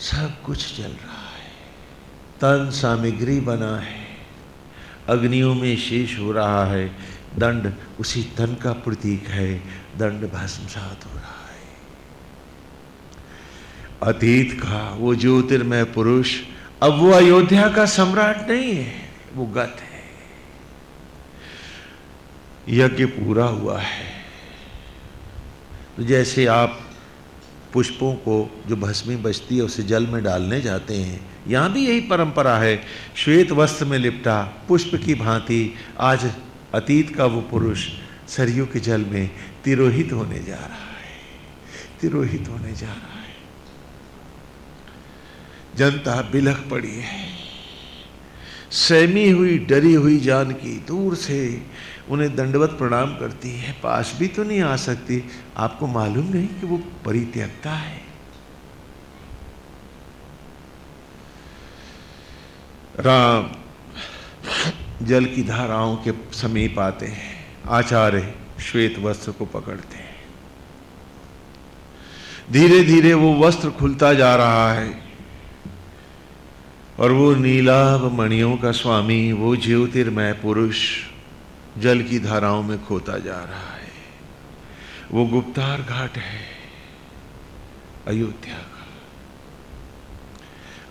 सब कुछ चल रहा है। तन सामग्री बना है। अग्नियों में शेष हो रहा है। दंड उसी तन का प्रतीक है। दंड भस्मसात हो रहा है। अतीत का वो ज्योतिर्मय पुरुष, अब वो अयोध्या का सम्राट नहीं है, वो गत है। यज्ञ पूरा हुआ है। तो जैसे आप पुष्पों को जो भस्मी बचती है, उसे जल में डालने जाते हैं। यहाँ भी यही परंपरा है। श्वेत वस्त्र में लिपटा, पुष्प की भांति, आज अतीत का वो पुरुष सरयू के जल में तिरोहित होने जा रहा है। तिरोहित होने जा रहा है। जनता बिलख पड़ी है। सहमी हुई, डरी हुई जान की दूर से उन्हें दंडवत प्रणाम करती है, पास भी तो नहीं आ सकती। आपको मालूम नहीं कि वो परित्यक्ता है। राम जल की धाराओं के समीप आते हैं, आचार्य श्वेत वस्त्र को पकड़ते हैं। धीरे धीरे वो वस्त्र खुलता जा रहा है और वो नीलाभ मणियों का स्वामी, वो ज्योतिर्मय पुरुष जल की धाराओं में खोता जा रहा है। वो गुप्तार घाट है, अयोध्या का।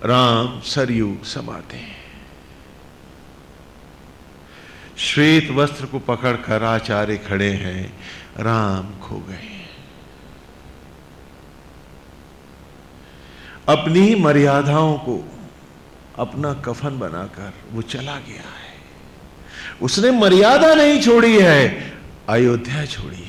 राम सरयू समाते हैं। श्वेत वस्त्र को पकड़कर आचार्य खड़े हैं, राम खो गए अपनी मर्यादाओं को अपना कफन बनाकर वो चला गया है। उसने मर्यादा नहीं छोड़ी है, अयोध्या छोड़ी है।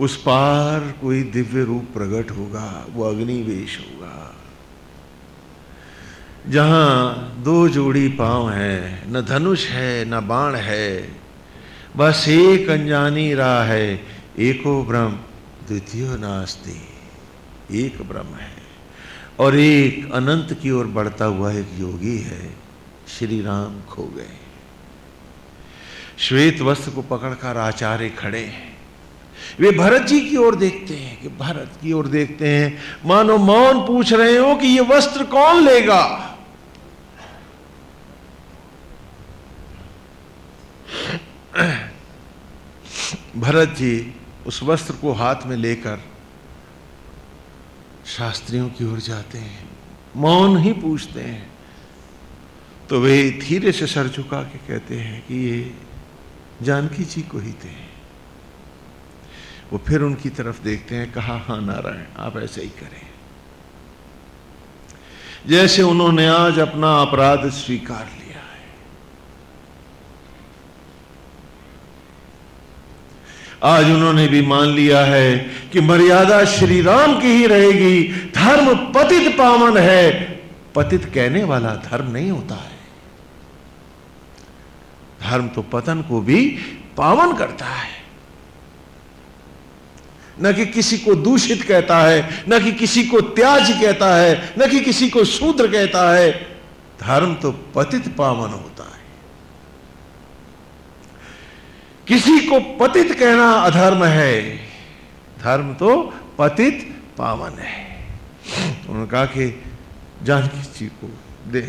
उस पार कोई दिव्य रूप प्रकट होगा, वो अग्निवेश होगा। जहाँ दो जोड़ी पाँव है, न धनुष है, न बाण है, बस एक अनजानी राह है, एको ब्रह्म द्वितीय नास्ती। एक ब्रह्म है और एक अनंत की ओर बढ़ता हुआ एक योगी है। श्री राम खो गए। श्वेत वस्त्र को पकड़कर आचार्य खड़े हैं। वे भरत जी की ओर देखते हैं कि भरत की ओर देखते हैं। मानो मौन पूछ रहे हो कि ये वस्त्र कौन लेगा? भरत जी उस वस्त्र को हाथ में लेकर शास्त्रियों की ओर जाते हैं, मौन ही पूछते हैं। तो वे धीरे से सर झुका के कहते हैं कि ये जानकी जी को ही थे वो फिर उनकी तरफ़ देखते हैं, कहा हाँ नारायण, आप ऐसे ही करें। जैसे उन्होंने आज अपना अपराध स्वीकार लिया है आज उन्होंने भी मान लिया है कि मर्यादा श्री राम की ही रहेगी। धर्म पतित पावन है। पतित कहने वाला धर्म नहीं होता है। धर्म तो पतन को भी पावन करता है। न कि किसी को दूषित कहता है, न कि किसी को त्याज कहता है, न कि किसी को शूद्र कहता है। धर्म तो पतित पावन होता है। किसी को पतित कहना अधर्म है। धर्म तो पतित पावन है। उन्होंने कहा कि जानकी जी को दे।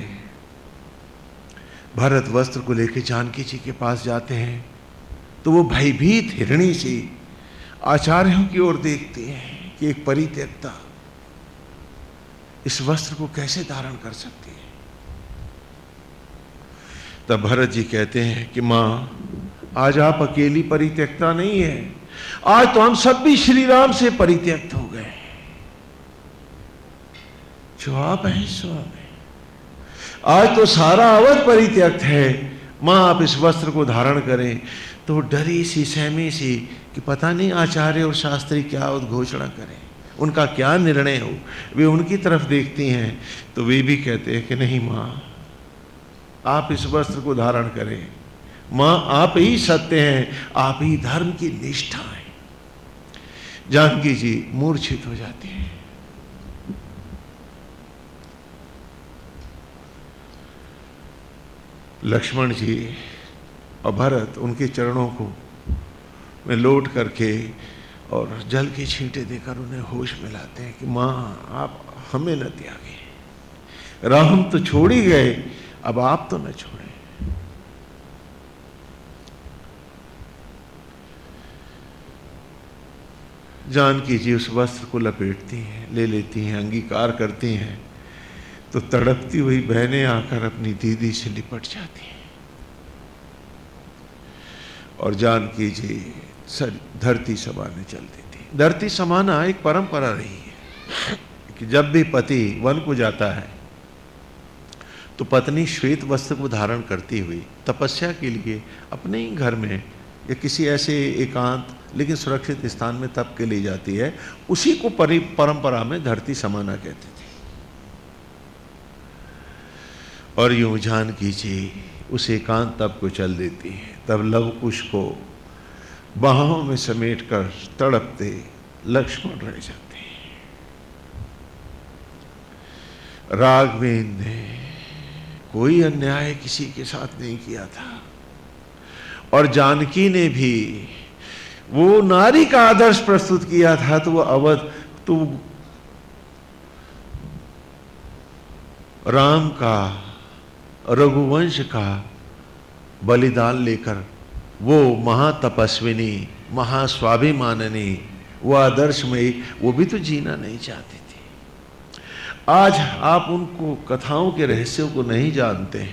भरत वस्त्र को लेकर जानकी जी के पास जाते हैं। तो वो भयभीत हिरणी से आचार्यों की ओर देखते हैं कि एक परित्यक्ता इस वस्त्र को कैसे धारण कर सकती है। तब भरत जी कहते हैं कि माँ आज आप अकेली परित्यक्ता नहीं है। आज तो हम सब भी श्री राम से परित्यक्त हो गए। जो आप हैं, सो आप आज तो सारा अवध परित्यक्त है। माँ, आप इस वस्त्र को धारण करें। तो डरी सी, सहमी सी कि पता नहीं आचार्य और शास्त्री क्या उद्घोषणा करें। उनका क्या निर्णय हो? वे उनकी तरफ़ देखती हैं। तो वे भी कहते हैं कि नहीं माँ, आप इस वस्त्र को धारण करें। माँ, आप ही सत्य हैं, आप ही धर्म की निष्ठा है। जानकी जी मूर्छित हो जाती हैं। लक्ष्मण जी और भरत उनके चरणों को में लौट करके और जल के छींटे देकर उन्हें होश में लाते हैं कि, माँ, आप हमें न त्यागे। राम तो छोड़ ही गए, अब आप तो न छोड़े। जानकी जी उस वस्त्र को लपेटती हैं, ले लेती हैं, अंगीकार करती हैं तो तड़पती हुई बहनें आकर अपनी दीदी से लिपट जाती हैं। और जानकी जी सर, धरती समाने चलती थी धरती समाना एक परंपरा रही है, कि जब भी पति वन को जाता है तो पत्नी श्वेत वस्त्र को धारण करती हुई तपस्या के लिए अपने ही घर में या किसी ऐसे एकांत, लेकिन सुरक्षित स्थान में तप के लिए जाती है, उसी को परि, परंपरा में धरती समाना कहते थे। और यूँ जान कीजिए, उस एकांत तप को चल देती है। तब लवकुश को बाहों में समेट कर तड़पते लक्ष्मण रह जाते हैं। राघवेंद्र ने कोई अन्याय किसी के साथ नहीं किया था। और जानकी ने भी वो नारी का आदर्श प्रस्तुत किया था तो वो अवध तो राम का, रघुवंश का बलिदान लेकर वो महातपस्विनी, महास्वाभिमाननी, वो आदर्शमयी, वो भी तो जीना नहीं चाहती थी। आज आप उनको कथाओं के रहस्यों को नहीं जानते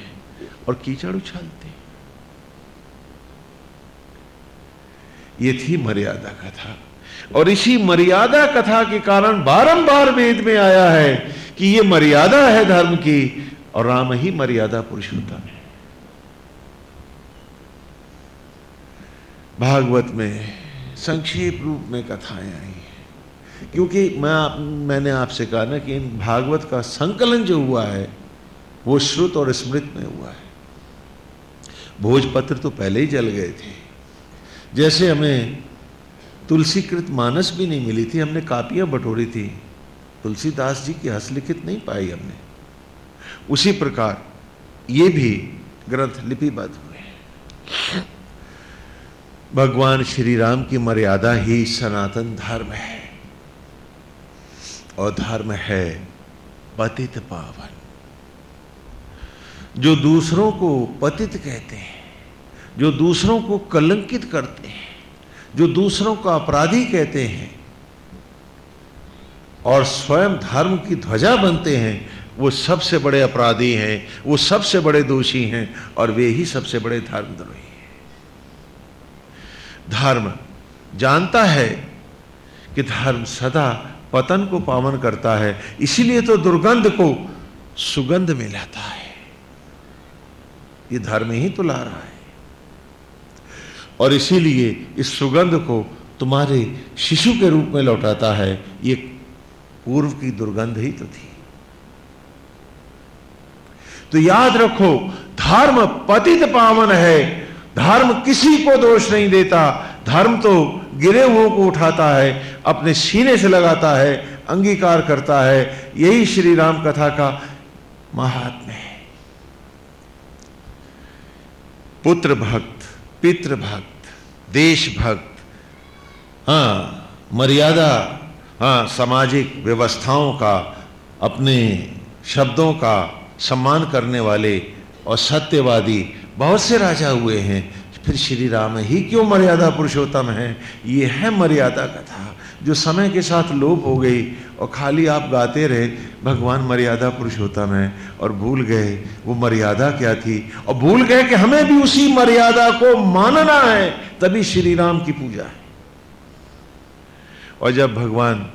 और कीचड़ उछालते ये थी मर्यादा कथा। और इसी मर्यादा कथा के कारण बारंबार वेद में आया है कि ये मर्यादा है धर्म की और राम ही मर्यादा पुरुषोत्तम है। भागवत में संक्षेप रूप में कथाएँ आई हैं। क्योंकि मैं आप, मैंने आपसे कहा ना कि इन भागवत का संकलन जो हुआ है वो श्रुत और स्मृत में हुआ है। भोजपत्र तो पहले ही जल गए थे। जैसे हमें तुलसीकृत मानस भी नहीं मिली थी, हमने कापियाँ बटोरी थी। तुलसीदास जी की हस्तलिखित नहीं पाई हमने। उसी प्रकार ये भी ग्रंथ लिपिबद्ध हुए भगवान श्री राम की मर्यादा ही सनातन धर्म है। और धर्म है पतित पावन। जो दूसरों को पतित कहते हैं जो दूसरों को कलंकित करते हैं, जो दूसरों का अपराधी कहते हैं और स्वयं धर्म की ध्वजा बनते हैं, वो सबसे बड़े अपराधी हैं, वो सबसे बड़े दोषी हैं और वे ही सबसे बड़े धर्मद्रोही हैं। धर्म जानता है कि धर्म सदा पतन को पावन करता है, इसीलिए तो दुर्गंध को सुगंध में लाता है। ये धर्म ही तो ला रहा है। और इसीलिए इस सुगंध को तुम्हारे शिशु के रूप में लौटाता है। ये पूर्व की दुर्गंध ही तो थी। तो याद रखो, धर्म पतित पावन है। धर्म किसी को दोष नहीं देता। धर्म तो गिरे हुओं को उठाता है, अपने सीने से लगाता है, अंगीकार करता है। यही श्री राम कथा का महात्म्य है। पुत्र भक्त पितृ भक्त देशभक्त। हाँ मर्यादा हाँ सामाजिक व्यवस्थाओं का, अपने शब्दों का सम्मान करने वाले और सत्यवादी बहुत से राजा हुए हैं। फिर श्री राम ही क्यों मर्यादा पुरुषोत्तम है? ये है मर्यादा कथा, जो समय के साथ लोप हो गई और खाली आप गाते रहे, भगवान मर्यादा पुरुषोत्तम है और भूल गए, वो मर्यादा क्या थी? और भूल गए कि हमें भी उसी मर्यादा को मानना है, तभी श्री राम की पूजा है। और जब भगवान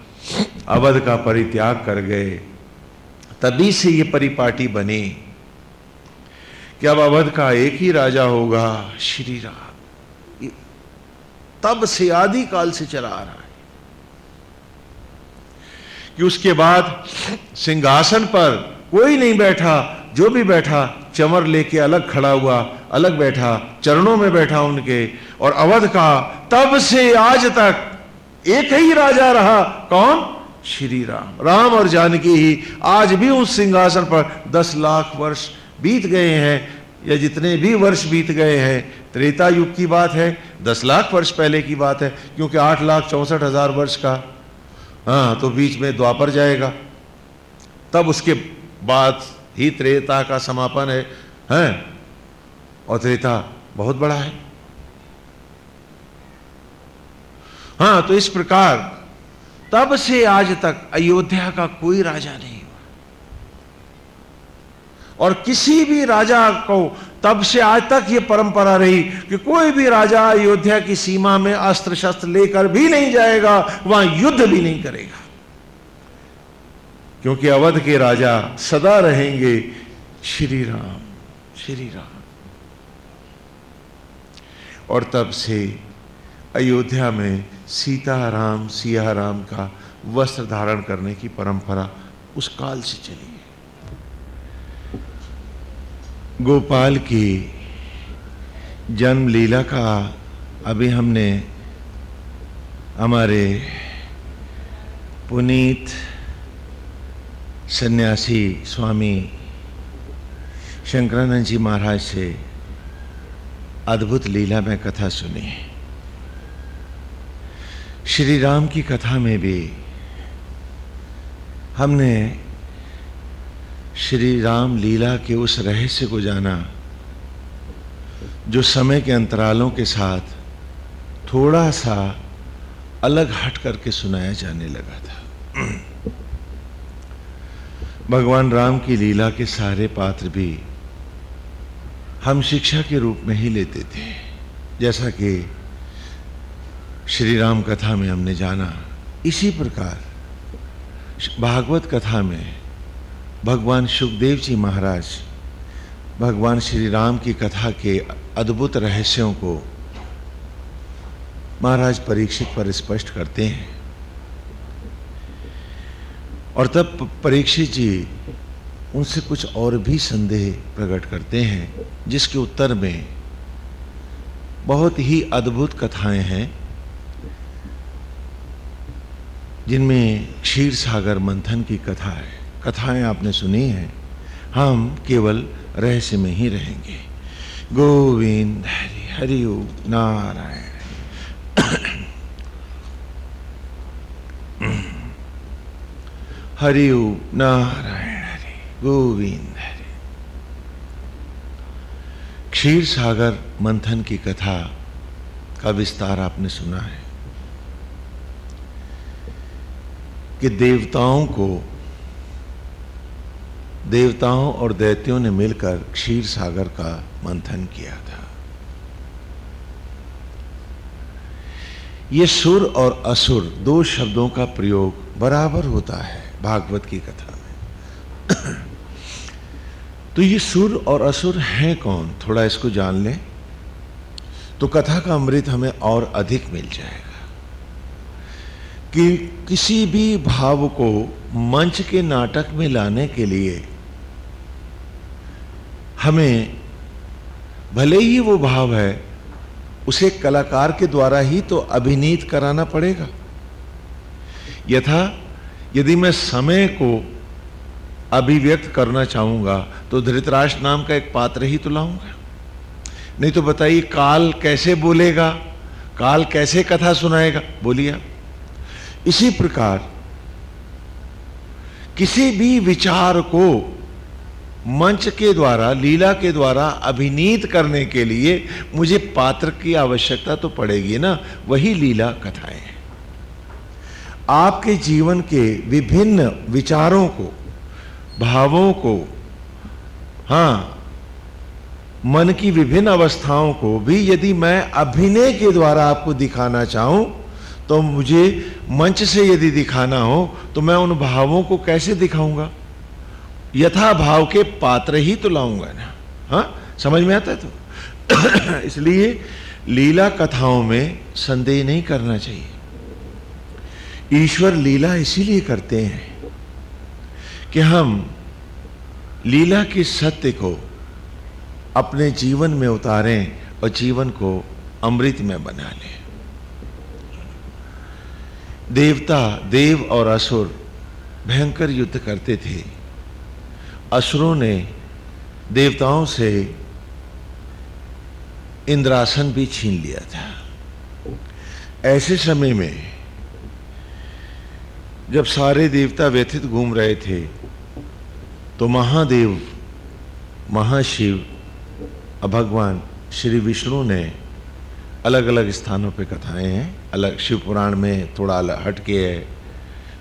अवध का परित्याग कर गए, तभी से ये परिपाटी बनी। कि अब अवध का एक ही राजा होगा, श्री राम। तब से आदि काल से चला आ रहा है। कि उसके बाद सिंहासन पर कोई नहीं बैठा, जो भी बैठा, चमर लेके अलग खड़ा हुआ, अलग बैठा, चरणों में बैठा उनके। और अवध का तब से आज तक एक ही राजा रहा। कौन? श्री राम। राम और जानकी ही आज भी उस सिंहासन पर दस लाख वर्ष बीत गए हैं, या जितने भी वर्ष बीत गए हैं, त्रेता युग की बात है, दस लाख वर्ष पहले की बात है, क्योंकि आठ लाख चौसठ हज़ार वर्ष का। हाँ तो बीच में द्वापर जाएगा। तब उसके बाद ही त्रेता का समापन है। हैं? और त्रेता बहुत बड़ा है। हाँ तो इस प्रकार तब से आज तक अयोध्या का कोई राजा नहीं। और किसी भी राजा को तब से आज तक ये परंपरा रही कि कोई भी राजा अयोध्या की सीमा में अस्त्र शस्त्र लेकर भी नहीं जाएगा, वहाँ युद्ध भी नहीं करेगा। क्योंकि अवध के राजा सदा रहेंगे श्री राम श्री राम। और तब से अयोध्या में सीता राम सिया राम का वस्त्र धारण करने की परंपरा उस काल से चली है गोपाल की जन्म लीला का अभी हमने हमारे पुनीत सन्यासी स्वामी शंकरानंद जी महाराज से अद्भुत लीला में कथा सुनी श्री राम की कथा में भी हमने श्री राम लीला के उस रहस्य को जाना, जो समय के अंतरालों के साथ थोड़ा सा अलग हट करके सुनाया जाने लगा था। भगवान राम की लीला के सारे पात्र भी हम शिक्षा के रूप में ही लेते थे, जैसा कि श्री राम कथा में हमने जाना। इसी प्रकार, भागवत कथा में भगवान सुखदेव जी महाराज, भगवान श्री राम की कथा के अद्भुत रहस्यों को महाराज परीक्षित पर स्पष्ट करते हैं। और तब परीक्षित जी उनसे कुछ और भी संदेह प्रकट करते हैं, जिसके उत्तर में बहुत ही अद्भुत कथाएँ हैं, जिनमें क्षीर सागर मंथन की कथा है। कथाएँ आपने सुनी हैं। हम केवल रहस्य में ही रहेंगे। गोविंद, हरि हरि नारायण। हरि नारायण, हरि, गोविंद, हरि। क्षीर सागर मंथन की कथा का विस्तार आपने सुना है कि देवताओं को देवताओं और दैत्यों ने मिलकर क्षीर सागर का मंथन किया था। ये सुर और असुर दो शब्दों का प्रयोग बराबर होता है भागवत की कथा में। तो ये सुर और असुर हैं कौन? थोड़ा इसको जान लें। तो कथा का अमृत हमें और अधिक मिल जाएगा। कि किसी भी भाव को मंच के नाटक में लाने के लिए हमें भले ही वो भाव है, उसे कलाकार के द्वारा ही तो अभिनीत कराना पड़ेगा। यथा, यदि मैं समय को अभिव्यक्त करना चाहूँगा तो धृतराष्ट्र नाम का एक पात्र ही तो लाऊँगा। नहीं तो बताइए, काल कैसे बोलेगा? काल कैसे कथा सुनाएगा? बोलिए इसी प्रकार, किसी भी विचार को मंच के द्वारा, लीला के द्वारा अभिनीत करने के लिए मुझे पात्र की आवश्यकता तो पड़ेगी ना? वही लीला कथाएँ हैं। आपके जीवन के विभिन्न विचारों को, भावों को हाँ मन की विभिन्न अवस्थाओं को भी यदि मैं अभिनय के द्वारा आपको दिखाना चाहूँ तो मुझे मंच से यदि दिखाना हो तो मैं उन भावों को कैसे दिखाऊँगा? यथा भाव के पात्र ही तो लाऊँगा ना। हाँ? समझ में आता है तो? इसलिए लीला कथाओं में संदेह नहीं करना चाहिए। ईश्वर लीला इसीलिए करते हैं कि हम लीला के सत्य को अपने जीवन में उतारें और जीवन को अमृत में बना लें। देवता, देव और असुर भयंकर युद्ध करते थे। असुरों ने देवताओं से इंद्रासन भी छीन लिया था। ऐसे समय में जब सारे देवता व्यथित घूम रहे थे तो महादेव, महाशिव भगवान श्री विष्णु ने अलग अलग स्थानों पे कथाएँ हैं। अलग शिव पुराण में थोड़ा हटके है।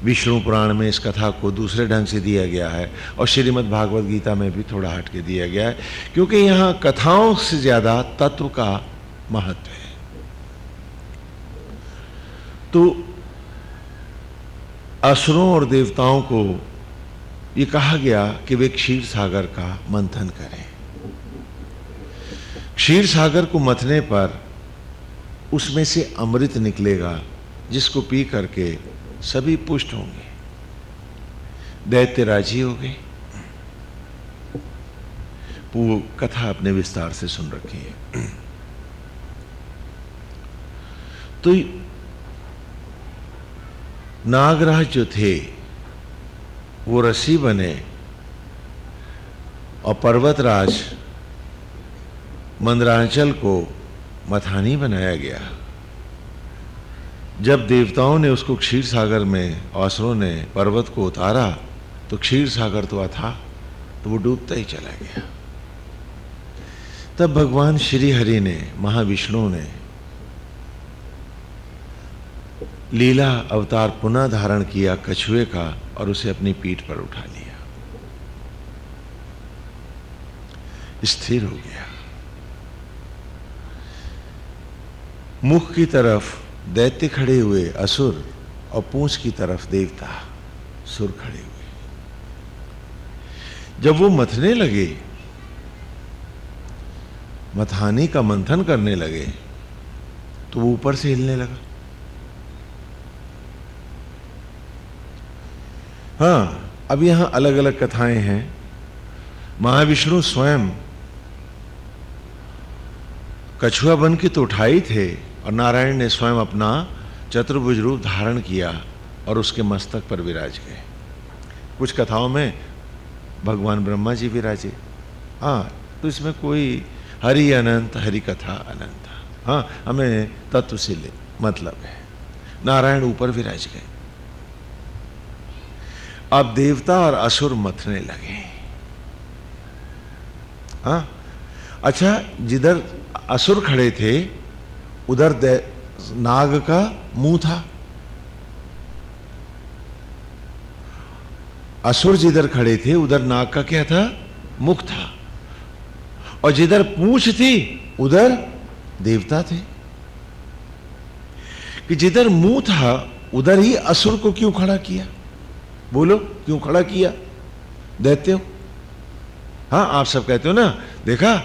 विष्णु पुराण में इस कथा को दूसरे ढंग से दिया गया है और श्रीमद् भागवत गीता में भी थोड़ा हटके दिया गया है, क्योंकि यहाँ कथाओं से ज़्यादा तत्व का महत्व है। तो असुरों और देवताओं को ये कहा गया कि वे क्षीर सागर का मंथन करें। क्षीर सागर को मथने पर उसमें से अमृत निकलेगा, जिसको पी करके सभी पुष्ट होंगे। दैत्य राज़ी हो गए। वो कथा अपने विस्तार से सुन रखी है। तो नागराज जो थे, वो रसी बने और पर्वतराज मंदरांचल को मथानी बनाया गया। जब देवताओं ने उसको क्षीर सागर में असुरों ने, पर्वत को उतारा तो क्षीर सागर तो था तो वो डूबता ही चला गया। तब भगवान श्री हरि ने महाविष्णु ने लीला अवतार पुनः धारण किया कछुए का और उसे अपनी पीठ पर उठा लिया। स्थिर हो गया। मुख की तरफ़ दैत्य खड़े हुए असुर और पूछ की तरफ़ देवता सुर खड़े हुए। जब वो मथने लगे, मथानी का मंथन करने लगे तो वो ऊपर से हिलने लगा। हाँ अब यहाँ अलग अलग कथाएँ हैं। महाविष्णु स्वयं कछुआ बन के तो उठाई थे और नारायण ने स्वयं अपना चतुर्भुज रूप धारण किया और उसके मस्तक पर विराज गए। कुछ कथाओं में भगवान ब्रह्मा जी विराजे। हाँ तो इसमें कोई हरि अनंत, हरि कथा अनंत। हाँ हमें तत्व से ले मतलब है। नारायण ऊपर विराज गए। अब देवता और असुर मथने लगे। हाँ अच्छा जिधर असुर खड़े थे उधर नाग का मुँह था। असुर जिधर खड़े थे, उधर नाग का क्या था? मुख था। और जिधर पूछ थी, उधर देवता थे। कि जिधर मुँह था, उधर ही असुर को क्यों खड़ा किया? बोलो, क्यों खड़ा किया? देते हो? हाँ आप सब कहते हो ना? देखा?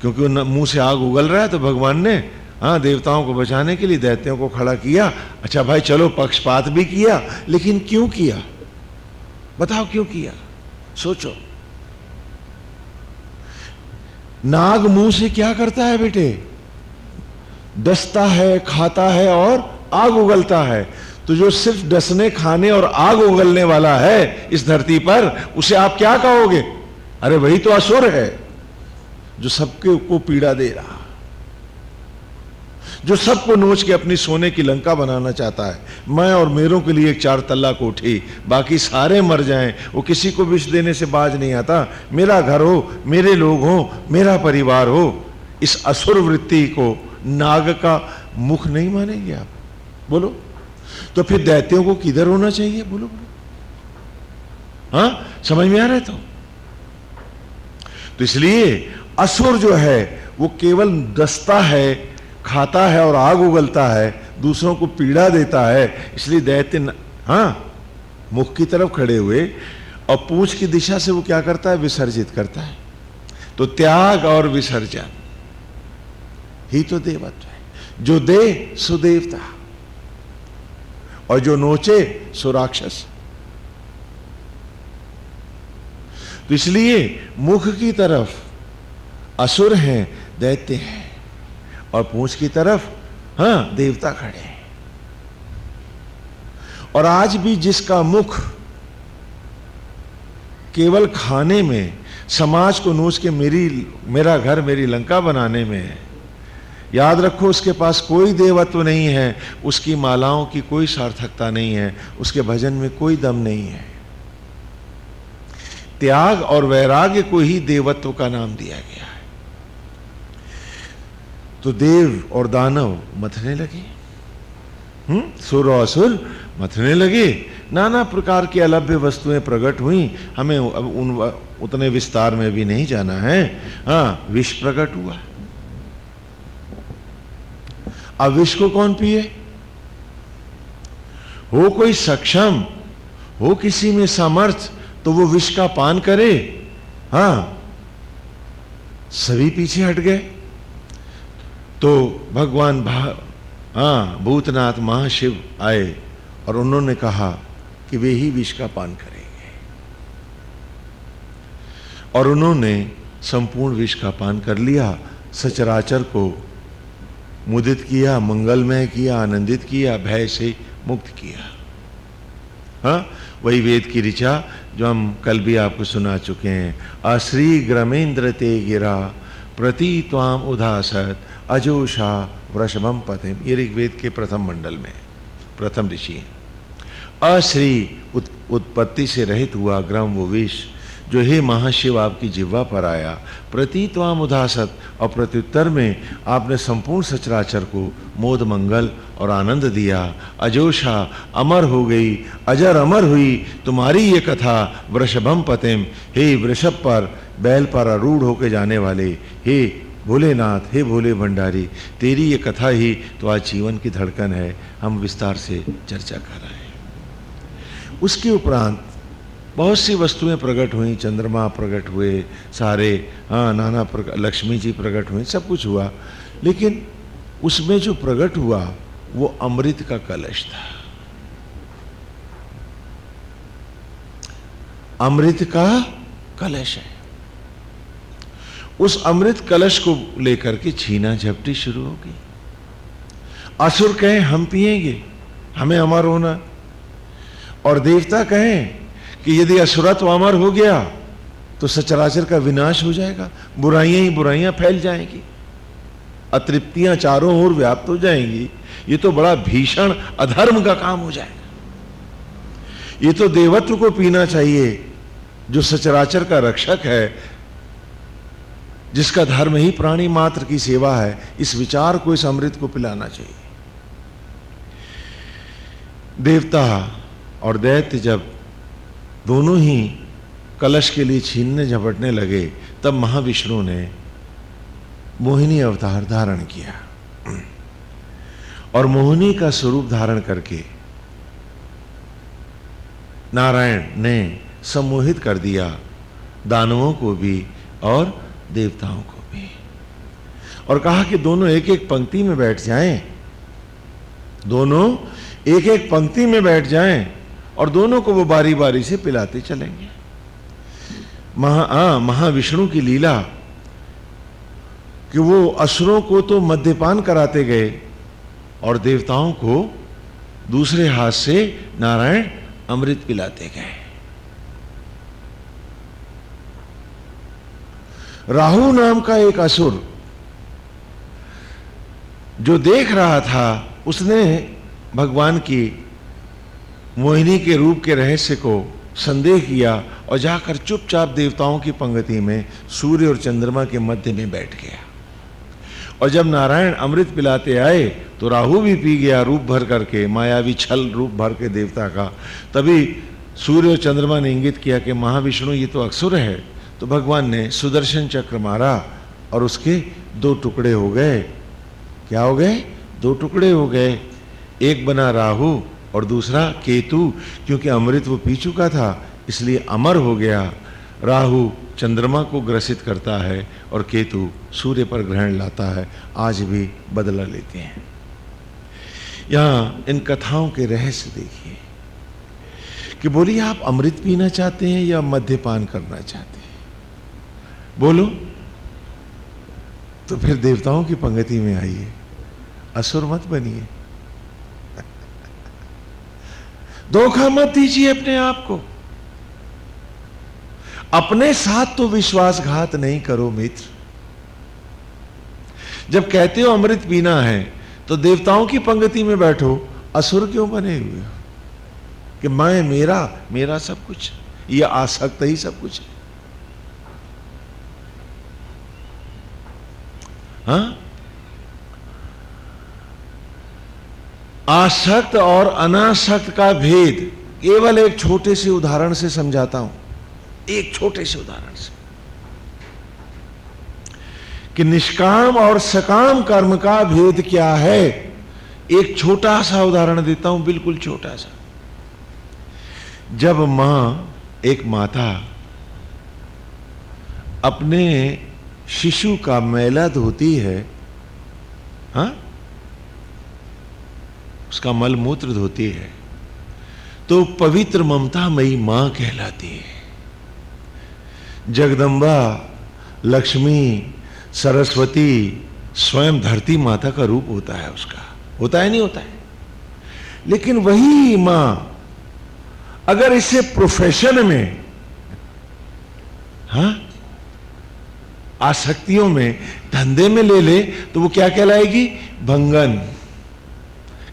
क्योंकि मुँह से आग उगल रहा है तो भगवान ने हाँ देवताओं को बचाने के लिए दैत्यों को खड़ा किया। अच्छा भाई, चलो, पक्षपात भी किया, लेकिन क्यों किया? बताओ क्यों किया? सोचो। नाग मुँह से क्या करता है बेटे? डसता है, खाता है और आग उगलता है। तो जो सिर्फ़ डसने, खाने और आग उगलने वाला है इस धरती पर, उसे आप क्या कहोगे? अरे वही तो असुर है, जो सबके को पीड़ा दे रहा। जो सबको नोच के अपनी सोने की लंका बनाना चाहता है। मैं और मेरों के लिए एक चार तल्ला कोठी। बाकी सारे मर जाएँ, वो किसी को विष देने से बाज नहीं आता। मेरा घर हो, मेरे लोग हो, मेरा परिवार हो, इस असुर वृत्ति को नाग का मुख नहीं मानेंगे आप। बोलो। तो फिर दैत्यों को किधर होना चाहिए? बोलो बोलो। हाँ? समझ में आ रहा तो? तो इसलिए असुर जो है, वो केवल दस्ता है खाता है और आग उगलता है, दूसरों को पीड़ा देता है, इसलिए दैत्य हाँ मुख की तरफ़ खड़े हुए और पूछ की दिशा से वो क्या करता है? विसर्जित करता है। तो त्याग और विसर्जन ही तो देवत्व है। जो दे, सो देवता। और जो नोचे, सो राक्षस। तो इसलिए मुख की तरफ़ असुर हैं, दैत्य हैं। और पूछ की तरफ़ हाँ देवता खड़े हैं। और आज भी जिसका मुख केवल खाने में, समाज को नोच के मेरी, मेरा घर, मेरी लंका बनाने में है, याद रखो उसके पास कोई देवत्व नहीं है, उसकी मालाओं की कोई सार्थकता नहीं है, उसके भजन में कोई दम नहीं है। त्याग और वैराग्य को ही देवत्व का नाम दिया गया। तो देव और दानव मथने लगे। हम्म सुर और असुर मथने लगे। नाना प्रकार की अलभ्य वस्तुएँ प्रकट हुई। हमें अब उन, उतने विस्तार में भी नहीं जाना है। हाँ विष प्रकट हुआ। अब विष को कौन पिए? हो कोई सक्षम, हो किसी में सामर्थ तो वो विष का पान करे। हाँ, सभी पीछे हट गए। तो भगवान भा हाँ भूतनाथ महाशिव आए और उन्होंने कहा कि वे ही विष का पान करेंगे। और उन्होंने संपूर्ण विष का पान कर लिया, सचराचर को मुदित किया, मंगलमय किया, आनंदित किया, भय से मुक्त किया। हाँ वही वेद की ऋचा जो हम कल भी आपको सुना चुके हैं। अश्री ग्रमेंद्र ते गिरा, प्रति त्वाम उदासत अजोषा वृषभम पथे ये ऋग्वेद के प्रथम मंडल में। प्रथम ऋषि अश्री उत, उत्पत्ति से रहित हुआ ग्रम वो विष जो हे महाशिव आपकी जिह्वा पर आया। प्रतीतवाम उदासत और प्रत्युत्तर में आपने संपूर्ण सचराचर को मोद मंगल और आनंद दिया। अजोषा अमर हो गई। अजर अमर हुई तुम्हारी ये कथा वृषभम पतिम हे वृषभ पर बैल पर अरूढ़ होके जाने वाले हे भोलेनाथ, हे भोले भंडारी, तेरी ये कथा ही तो आज जीवन की धड़कन है। हम विस्तार से चर्चा कर रहे हैं। उसके उपरांत बहुत सी वस्तुएँ प्रकट हुई। चंद्रमा प्रकट हुए, सारे हाँ नाना प्रकट लक्ष्मी जी प्रकट हुए सब कुछ हुआ। लेकिन उसमें जो प्रकट हुआ, वो अमृत का कलश था। अमृत का कलश है। उस अमृत कलश को लेकर के छीना झपटी शुरू होगी असुर कहें, हम पिएँगे, हमें अमर होना। और देवता कहें कि, यदि असुरत्व अमर हो गया तो सचराचर का विनाश हो जाएगा, बुराइयाँ ही बुराइयाँ फैल जाएँगी, अतृप्तियाँ चारों ओर व्याप्त हो जाएँगी, ये तो बड़ा भीषण अधर्म का काम हो जाएगा। ये तो देवत्व को पीना चाहिए, जो सचराचर का रक्षक है जिसका धर्म ही प्राणी मात्र की सेवा है, इस विचार को इस अमृत को पिलाना चाहिए। देवता और दैत्य जब दोनों ही कलश के लिए छीनने झपटने लगे, तब महाविष्णु ने मोहिनी अवतार धारण किया। और मोहिनी का स्वरूप धारण करके नारायण ने सम्मोहित कर दिया, दानवों को भी और देवताओं को भी। और कहा कि दोनों एक एक पंक्ति में बैठ जाएँ। दोनों एक एक पंक्ति में बैठ जाएँ और दोनों को वो बारी बारी से पिलाते चलेंगे। महा आ, महाविष्णु की लीला कि वो असुरों को तो मद्यपान कराते गए और देवताओं को दूसरे हाथ से नारायण अमृत पिलाते गए। राहु नाम का एक असुर जो देख रहा था, उसने भगवान की मोहिनी के रूप के रहस्य को संदेह किया और जाकर चुपचाप देवताओं की पंक्ति में सूर्य और चंद्रमा के मध्य में बैठ गया। और जब नारायण अमृत पिलाते आए तो राहु भी पी गया रूप भर करके, मायावी छल रूप भर के देवता का। तभी सूर्य और चंद्रमा ने इंगित किया कि महाविष्णु, ये तो अक्सुर है। तो भगवान ने सुदर्शन चक्र मारा और उसके दो टुकड़े हो गए। क्या हो गए? दो टुकड़े हो गए। एक बना राहु और दूसरा केतु, क्योंकि अमृत वो पी चुका था, इसलिए अमर हो गया। राहु चंद्रमा को ग्रसित करता है और केतु सूर्य पर ग्रहण लाता है। आज भी बदला लेते हैं। यहाँ इन कथाओं के रहस्य देखिए कि बोलिए, आप अमृत पीना चाहते हैं या मद्यपान करना चाहते हैं? बोलो। तो फिर देवताओं की पंक्ति में आइए। असुर मत बनिए। धोखा मत दीजिए अपने आप को। अपने साथ तो विश्वासघात नहीं करो मित्र। जब कहते हो अमृत पीना है तो देवताओं की पंक्ति में बैठो। असुर क्यों बने हुए कि मैं, मेरा मेरा सब कुछ, ये आसक्त ही सब कुछ है। हाँ? आसक्त और अनासक्त का भेद केवल एक छोटे से उदाहरण से समझाता हूँ। एक छोटे से उदाहरण से। कि निष्काम और सकाम कर्म का भेद क्या है? एक छोटा सा उदाहरण देता हूँ, बिल्कुल छोटा सा। जब माँ, एक माता, अपने शिशु का मैला धोती है, हा? उसका मल मूत्र धोती है। तो पवित्र ममता मई माँ कहलाती है। जगदम्बा, लक्ष्मी, सरस्वती स्वयं धरती माता का रूप होता है उसका। होता है, नहीं होता है? लेकिन वही माँ, अगर इसे प्रोफेशन में, हा? आसक्तियों में धंधे में ले ले तो वो क्या कहलाएगी? भंगन।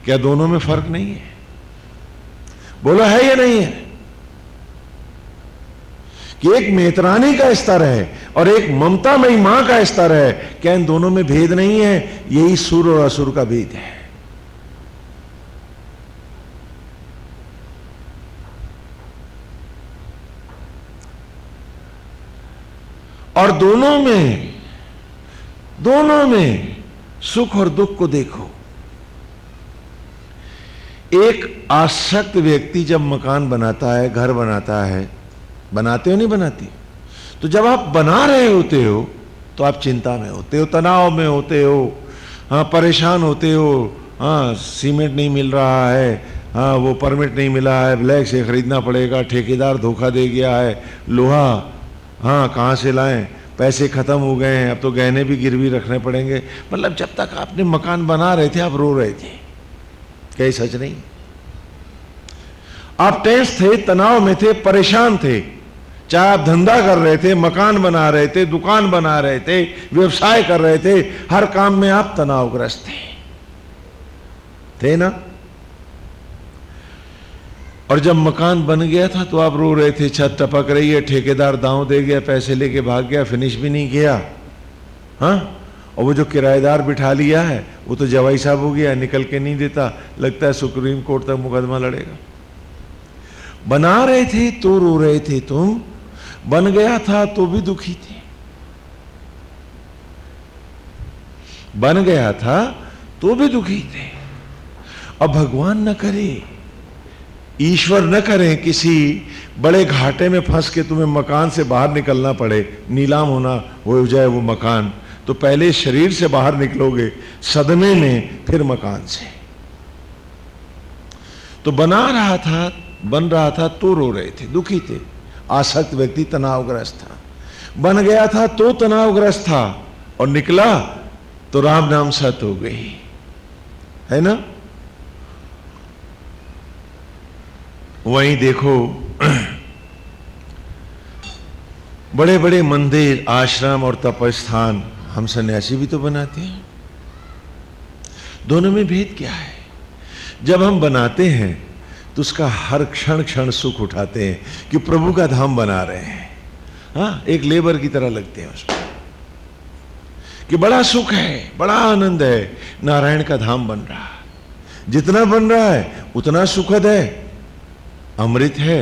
क्या दोनों में फ़र्क नहीं है? बोलो है या नहीं है? कि एक मेतरानी का स्तर है और एक ममता मई माँ का स्तर है, क्या इन दोनों में भेद नहीं है? यही सुर और असुर का भेद है। और दोनों में दोनों में सुख और दुख को देखो। एक आसक्त व्यक्ति जब मकान बनाता है, घर बनाता है, बनाते हो नहीं बनाती? तो जब आप बना रहे होते हो तो आप चिंता में होते हो, तनाव में होते हो हाँ परेशान होते हो हाँ सीमेंट नहीं मिल रहा है हाँ वो परमिट नहीं मिला है ब्लैक से खरीदना पड़ेगा, ठेकेदार धोखा दे गया है, लोहा हाँ कहाँ से लाएँ? पैसे ख़त्म हो गए हैं, अब तो गहने भी गिरवी रखने पड़ेंगे। मतलब जब तक आपने मकान बना रहे थे, आप रो रहे थे। कहीं सच नहीं। आप टेंस थे, तनाव में थे, परेशान थे। चाहे आप धंधा कर रहे थे, मकान बना रहे थे, दुकान बना रहे थे, व्यवसाय कर रहे थे, हर काम में आप तनावग्रस्त थे। थे ना? और जब मकान बन गया था तो आप रो रहे थे, छत टपक रही है, ठेकेदार दांव दे गया, पैसे लेके भाग गया फिनिश भी नहीं किया। हाँ? और वो जो किराएदार बिठा लिया है, वो तो जवाई साहब हो गया, निकल के नहीं देता। लगता है सुप्रीम कोर्ट तक मुकदमा लड़ेगा। बना रहे थे तो रो रहे थे तुम बन गया था तो भी दुखी थे। बन गया था तो भी दुखी थे। अब भगवान न करे। ईश्वर न करें किसी बड़े घाटे में फंस के तुम्हें मकान से बाहर निकलना पड़े। नीलाम होना हो जाए वो मकान। तो पहले शरीर से बाहर निकलोगे, सदमे में फिर मकान से। तो बना रहा था, बन रहा था तो रो रहे थे, दुखी थे। आसक्त व्यक्ति तनावग्रस्त था। बन गया था तो तनावग्रस्त था। और निकला तो राम नाम सत हो गई। है ना? वहीं देखो बड़े बड़े मंदिर, आश्रम और तपस्थान हम सन्यासी भी तो बनाते हैं। दोनों में भेद क्या है? जब हम बनाते हैं तो उसका हर क्षण क्षण सुख उठाते हैं कि प्रभु का धाम बना रहे हैं। हाँ एक लेबर की तरह लगते हैं उसमें। कि बड़ा सुख है, बड़ा आनंद है, नारायण का धाम बन रहा। जितना बन रहा है, उतना सुखद है। अमृत है,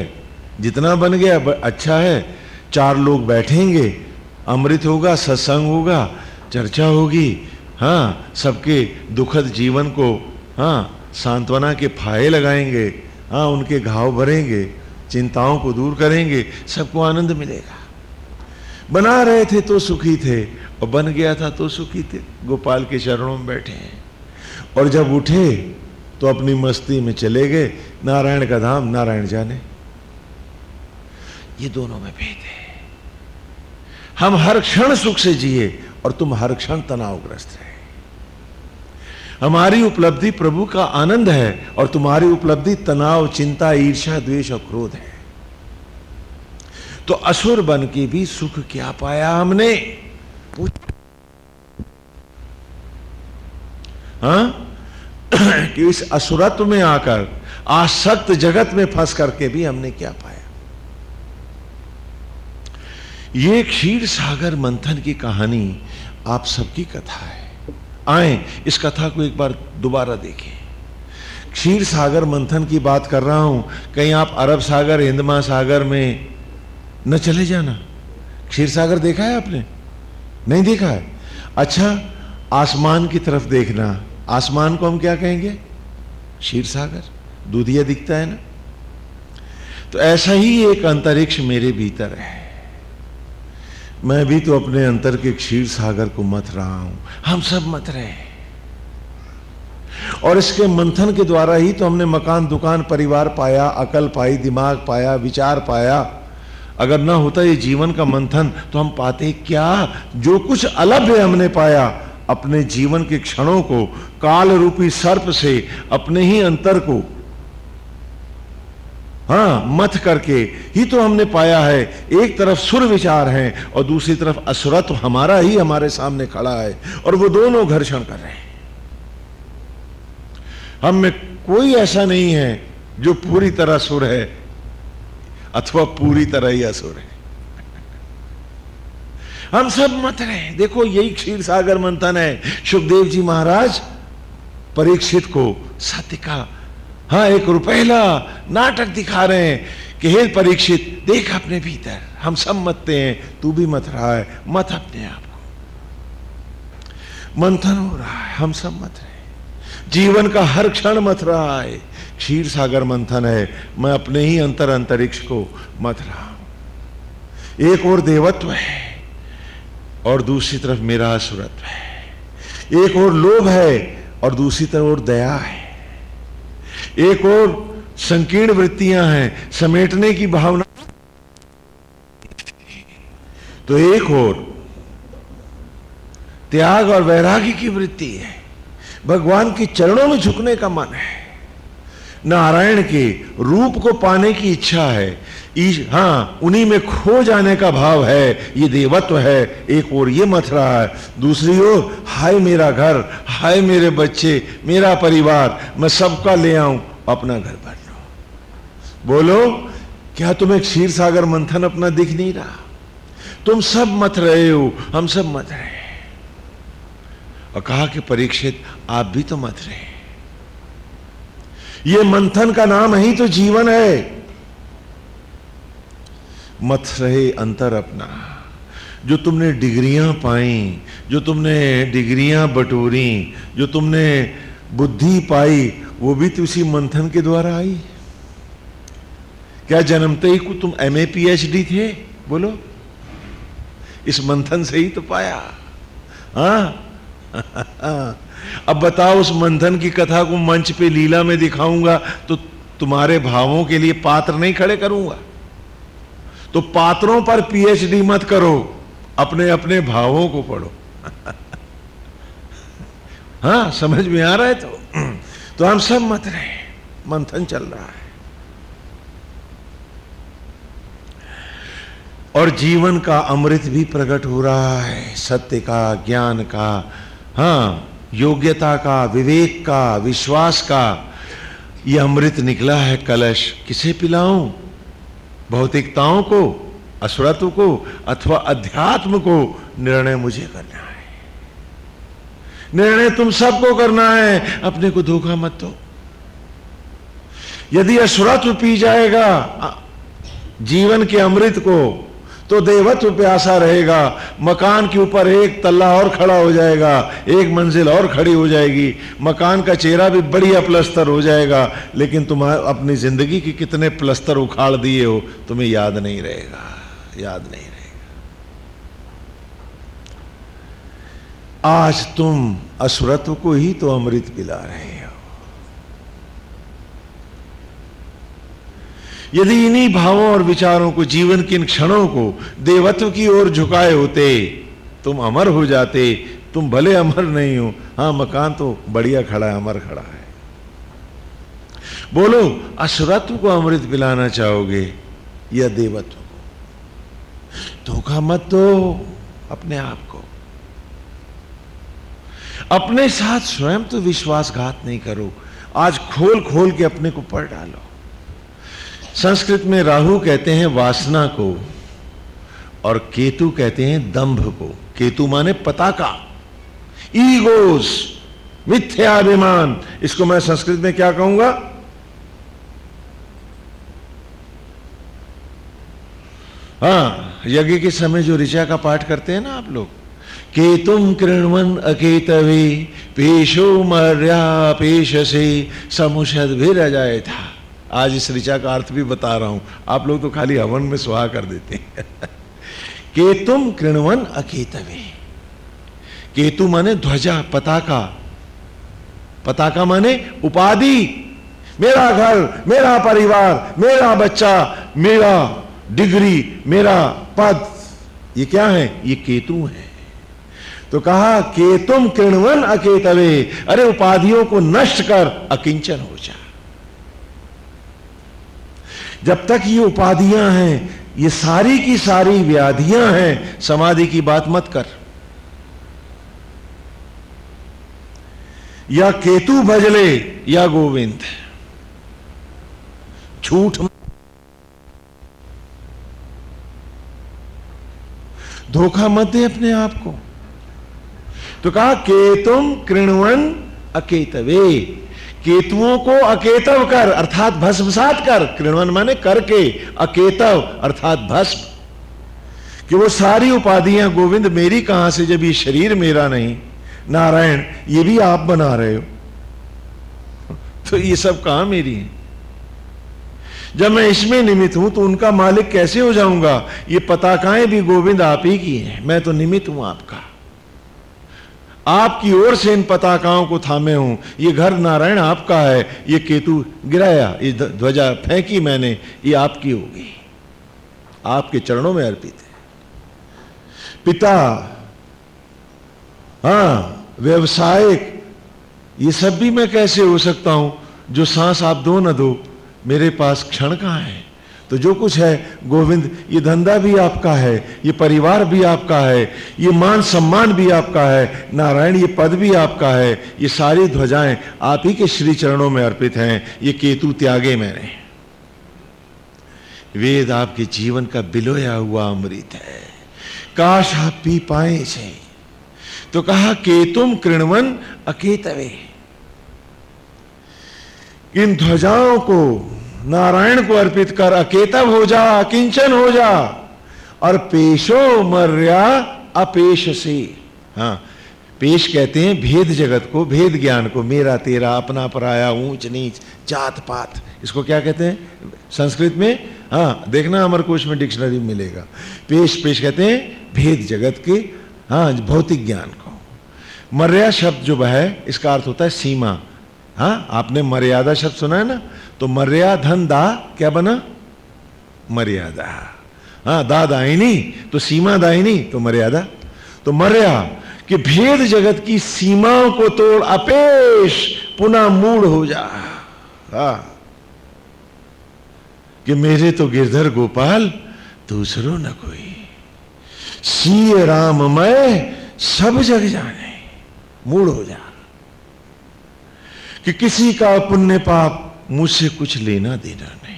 जितना बन गया अच्छा है, चार लोग बैठेंगे, अमृत होगा, सत्संग होगा, चर्चा होगी हाँ सबके दुखद जीवन को हाँ सांत्वना के फाये लगाएँगे हाँ उनके घाव भरेंगे, चिंताओं को दूर करेंगे, सबको आनंद मिलेगा। बना रहे थे तो सुखी थे, और बन गया था तो सुखी थे, गोपाल के चरणों में बैठे हैं। और जब उठे तो अपनी मस्ती में चले गए, नारायण का धाम, नारायण जाने। ये दोनों में भेद है। हम हर क्षण सुख से जिए और तुम हर क्षण तनावग्रस्त रहे। हमारी उपलब्धि प्रभु का आनंद है और तुम्हारी उपलब्धि तनाव, चिंता ईर्षा द्वेष और क्रोध है। तो असुर बन के भी सुख क्या पाया हमने? हाँ? कि इस असुरत्व में आकर, आसक्त जगत में फंस करके भी हमने क्या पाया? ये क्षीर सागर मंथन की कहानी आप सबकी कथा है। आए, इस कथा को एक बार दोबारा देखें। क्षीर सागर मंथन की बात कर रहा हूँ, कहीं आप अरब सागर हिंद महासागर में न चले जाना। क्षीर सागर देखा है आपने? नहीं देखा है? अच्छा आसमान की तरफ़ देखना। आसमान को हम क्या कहेंगे? क्षीर सागर। दूधिया दिखता है ना? तो ऐसा ही एक अंतरिक्ष मेरे भीतर है। मैं भी तो अपने अंतर के क्षीर सागर को मत रहा हूँ। हम सब मत रहे और इसके मंथन के द्वारा ही तो हमने मकान, दुकान, परिवार पाया, अकल पाई, दिमाग पाया, विचार पाया। अगर ना होता ये जीवन का मंथन तो हम पाते क्या? जो कुछ अलभ्य हमने पाया अपने जीवन के क्षणों को काल रूपी सर्प से अपने ही अंतर को। हाँ मथ करके ही तो हमने पाया है, एक तरफ़ सुर विचार हैं और दूसरी तरफ़ असुरत्व हमारा ही हमारे सामने खड़ा है और वो दोनों घर्षण कर रहे हैं। हम में कोई ऐसा नहीं है जो पूरी तरह सुर है, अथवा पूरी तरह ही असुर है। हम सब मत रहे। देखो, यही क्षीर सागर मंथन है। सुखदेव जी महाराज, परीक्षित को सत्य का हाँ एक रुपहला नाटक दिखा रहे हैं कि, हे परीक्षित, देख अपने भीतर। हम सब मतते हैं। तू भी मत रहा है। मत अपने आप को। मंथन हो रहा है। हम सब मत रहे जीवन का हर क्षण मत रहा है। क्षीर सागर मंथन है। मैं अपने ही अंतर अंतरिक्ष को मत रहा हूँ। एक और देवत्व है। और दूसरी तरफ़ मेरा असुरत्व है। एक और लोभ है और दूसरी तरफ़ और दया है। एक और संकीर्ण वृत्तियाँ हैं, समेटने की भावना। तो एक और त्याग और वैराग्य की वृत्ति है। भगवान के चरणों में झुकने का मन है। नारायण के रूप को पाने की इच्छा है। हाँ उन्हीं में खो जाने का भाव है, ये देवत्व है। एक और ये मथ रहा है, दूसरी ओर, हाय मेरा घर, हाय मेरे बच्चे, मेरा परिवार, मैं सबका ले आऊँ, अपना घर भर लो। बोलो, क्या तुम्हें क्षीर सागर मंथन अपना दिख नहीं रहा? तुम सब मत रहे हो, हम सब मत रहे और कहा कि परीक्षित, आप भी तो मत रहे। ये मंथन का नाम ही तो जीवन है। मत रहे अंतर अपना। जो तुमने डिग्रियाँ पाई, जो तुमने डिग्रियाँ बटोरी, जो तुमने बुद्धि पाई, वो भी तो उसी मंथन के द्वारा आई। क्या जन्मते ही को तुम M A P H D थे? बोलो। इस मंथन से ही तो पाया। हाँ? अब बताओ उस मंथन की कथा को मंच पे लीला में दिखाऊँगा तो तुम्हारे भावों के लिए पात्र नहीं खड़े करूँगा। तो पात्रों पर पीएचडी मत करो अपने अपने भावों को पढ़ो। हाँ समझ में आ रहा है तो? तो हम सब मत रहे, मंथन चल रहा है। और जीवन का अमृत भी प्रकट हो रहा है, सत्य का, ज्ञान का हाँ योग्यता का, विवेक का, विश्वास का। यह अमृत निकला है कलश, किसे पिलाऊं? भौतिकताओं को, असुरत्व को अथवा अध्यात्म को निर्णय मुझे करना है। निर्णय तुम सबको करना है, अपने को धोखा मत दो। यदि असुरत्व पी जाएगा जीवन के अमृत को तो देवत्व प्यासा रहेगा। मकान के ऊपर एक तल्ला और खड़ा हो जाएगा। एक मंजिल और खड़ी हो जाएगी। मकान का चेहरा भी बढ़िया प्लस्तर हो जाएगा। लेकिन तुम अपनी ज़िंदगी के कितने प्लस्तर उखाड़ दिए हो, तुम्हें याद नहीं रहेगा। याद नहीं रहेगा। आज तुम असुरत्व को ही तो अमृत पिला रहे हो। यदि इन्हीं भावों और विचारों को, जीवन के इन क्षणों को देवत्व की ओर झुकाए होते, तुम अमर हो जाते, तुम भले अमर नहीं हो। हाँ मकान तो बढ़िया खड़ा है, अमर खड़ा है। बोलो असुरत्व को अमृत पिलाना चाहोगे या देवत्व को? धोखा मत दो अपने आप को। अपने साथ स्वयं तो विश्वासघात नहीं करो। आज खोल खोल के अपने को पढ़ डालो। संस्कृत में राहु कहते हैं वासना को और केतु कहते हैं दंभ को। केतु माने पताका। ईगोस मिथ्याभिमान। इसको मैं संस्कृत में क्या कहूँगा? हाँ यज्ञ के समय जो ऋचा का पाठ करते हैं ना आप लोग। केतुम कृणवन अकेतवे, पेशो मर्या पेश से समुषद भी रह जाए था आज इस ऋचा का अर्थ भी बता रहा हूँ। आप लोग तो खाली हवन में सुहा कर देते हैं। केतुम कृणवन अकेतवे। केतु माने ध्वजा, पताका। पताका माने उपाधि। मेरा घर, मेरा परिवार, मेरा बच्चा, मेरा डिग्री, मेरा पद। ये क्या है? ये केतु है। तो कहा, केतुम किणवन अकेतवे। अरे उपाधियों को नष्ट कर, अकिंचन हो जा। जब तक ये उपाधियाँ हैं, ये सारी की सारी व्याधियाँ हैं, समाधि की बात मत कर। या केतु भजले, या गोविंद। झूठ धोखा मत दे अपने आप को। तो कहा, केतुम कृणवन अकेतवे। केतुओं को अकेतव कर, अर्थात भस्मसात कर। कृणवन माने करके अकेतव, अर्थात भस्म। कि वो सारी उपाधियाँ, गोविंद, मेरी कहाँ से जब ये शरीर मेरा नहीं, नारायण, ये भी आप बना रहे हो। तो ये सब कहाँ मेरी है? जब मैं इसमें निमित हूँ तो उनका मालिक कैसे हो जाऊँगा? ये पताकाएँ भी गोविंद आप ही की हैं। मैं तो निमित हूँ आपका। आपकी ओर से इन पताकाओं को थामे हूँ। ये घर नारायण आपका है। ये केतु गिराया। ये ध्वजा फेंकी मैंने। ये आपकी होगी। आपके चरणों में अर्पित है। पिता हाँ व्यवसायिक, ये सब भी मैं कैसे हो सकता हूँ? जो सांस आप दो न दो, मेरे पास क्षण कहाँ है? तो जो कुछ है, गोविंद, ये धंधा भी आपका है, ये परिवार भी आपका है, ये मान सम्मान भी आपका है, नारायण, ये पद भी आपका है, ये सारी ध्वजाएँ आप ही के श्री चरणों में अर्पित हैं, ये केतु त्यागे मैंने। वेद आपके जीवन का बिलोया हुआ अमृत है। काश आप पी पाए से तो कहा, केतुम कृणवन अकेतवे। इन ध्वजाओं को नारायण को अर्पित कर अकेतव हो जा, अकिंचन हो जा, और पेशो मर्या अपेश से हाँ पेश कहते हैं, भेद जगत को, भेद ज्ञान को, मेरा तेरा, अपना पराया, ऊंच नीच, जात पात। इसको क्या कहते हैं? संस्कृत में? हाँ देखना अमर अमरकोश में डिक्शनरी मिलेगा। पेश पेश कहते हैं, भेद जगत के हाँ भौतिक ज्ञान को। मर्या शब्द जो है, इसका अर्थ होता है सीमा। हाँ आपने मर्यादा शब्द सुना है ना? तो मर्याधन दा क्या बना? मर्यादा। हाँ दा दायनी तो सीमा दायनी तो मर्यादा। तो मर्या कि भेद जगत की सीमाओं को तोड़ अपेश पुनः मूड हो जा। हा। कि मेरे तो गिरधर गोपाल, दूसरो न कोई। सी राम मैं सब जग जाने मूड हो जा। कि किसी का पुण्य पाप मुझसे कुछ लेना देना नहीं।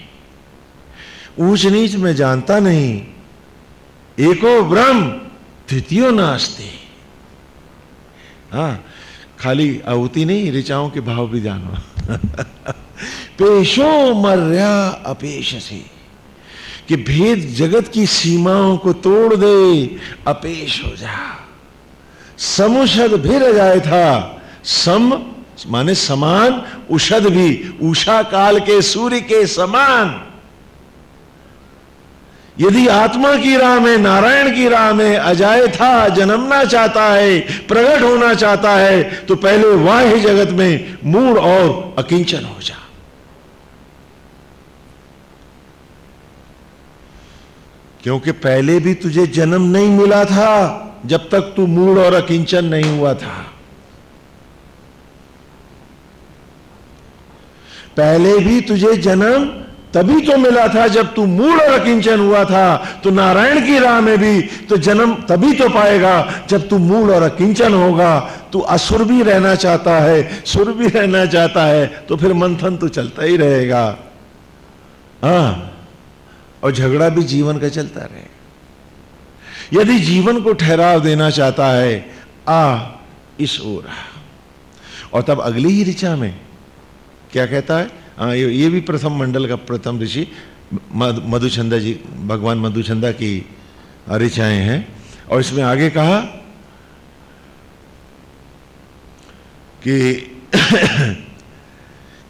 ऊंच नीच में जानता नहीं। एको ब्रह्म द्वितीय नास्ते। हाँ खाली आहुति नहीं, ऋचाओं के भाव भी जानो। पेशो मर्या अपेश से कि भेद जगत की सीमाओं को तोड़ दे, अपेश हो जा। समुषद भिर जाए था, सम माने समान, उषद भी, उषा काल के सूर्य के समान। यदि आत्मा की राह में, नारायण की राह में अजाय था, जन्मना चाहता है, प्रकट होना चाहता है तो पहले वाह जगत में मूड और अकिंचन हो जा। क्योंकि पहले भी तुझे जन्म नहीं मिला था, जब तक तू मूड और अकिंचन नहीं हुआ था। पहले भी तुझे जन्म तभी तो मिला था जब तू मूल और अकिंचन हुआ था तो नारायण की राह में भी तो जन्म तभी तो पाएगा जब तू मूल और अकिंचन होगा। तू असुर भी रहना चाहता है, सुर भी रहना चाहता है तो फिर मंथन तो चलता ही रहेगा। हाँ और झगड़ा भी जीवन का चलता रहे। यदि जीवन को ठहराव देना चाहता है, आ, इस ओर और तब अगली ही ऋचा में क्या कहता है? हाँ ये, ये भी प्रथम मंडल का प्रथम ऋषि मधुचंदा जी भगवान मधुचंदा की ऋचाएँ हैं। और इसमें आगे कहा कि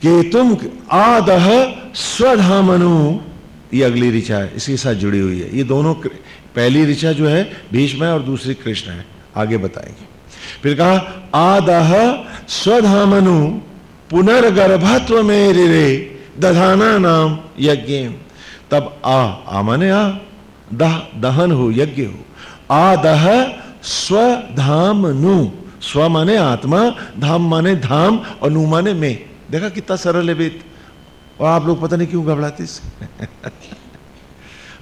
कि तुम आदह स्वधामनु ये अगली ऋचा है इसके साथ जुड़ी हुई है। ये दोनों पहली ऋचा जो है भीष्म है और दूसरी कृष्ण है। आगे बताएँगे। फिर कहा आदह स्वधामनु पुनर्गर्भत्व में रे दधाना नाम यज्ञ तब आ आ माने आ, दह दहन हो यज्ञ हो आ, दह स्वधाम नु स्व माने आत्मा धाम माने धाम और नु माने में। देखा कितना सरल है और आप लोग पता नहीं क्यों घबराते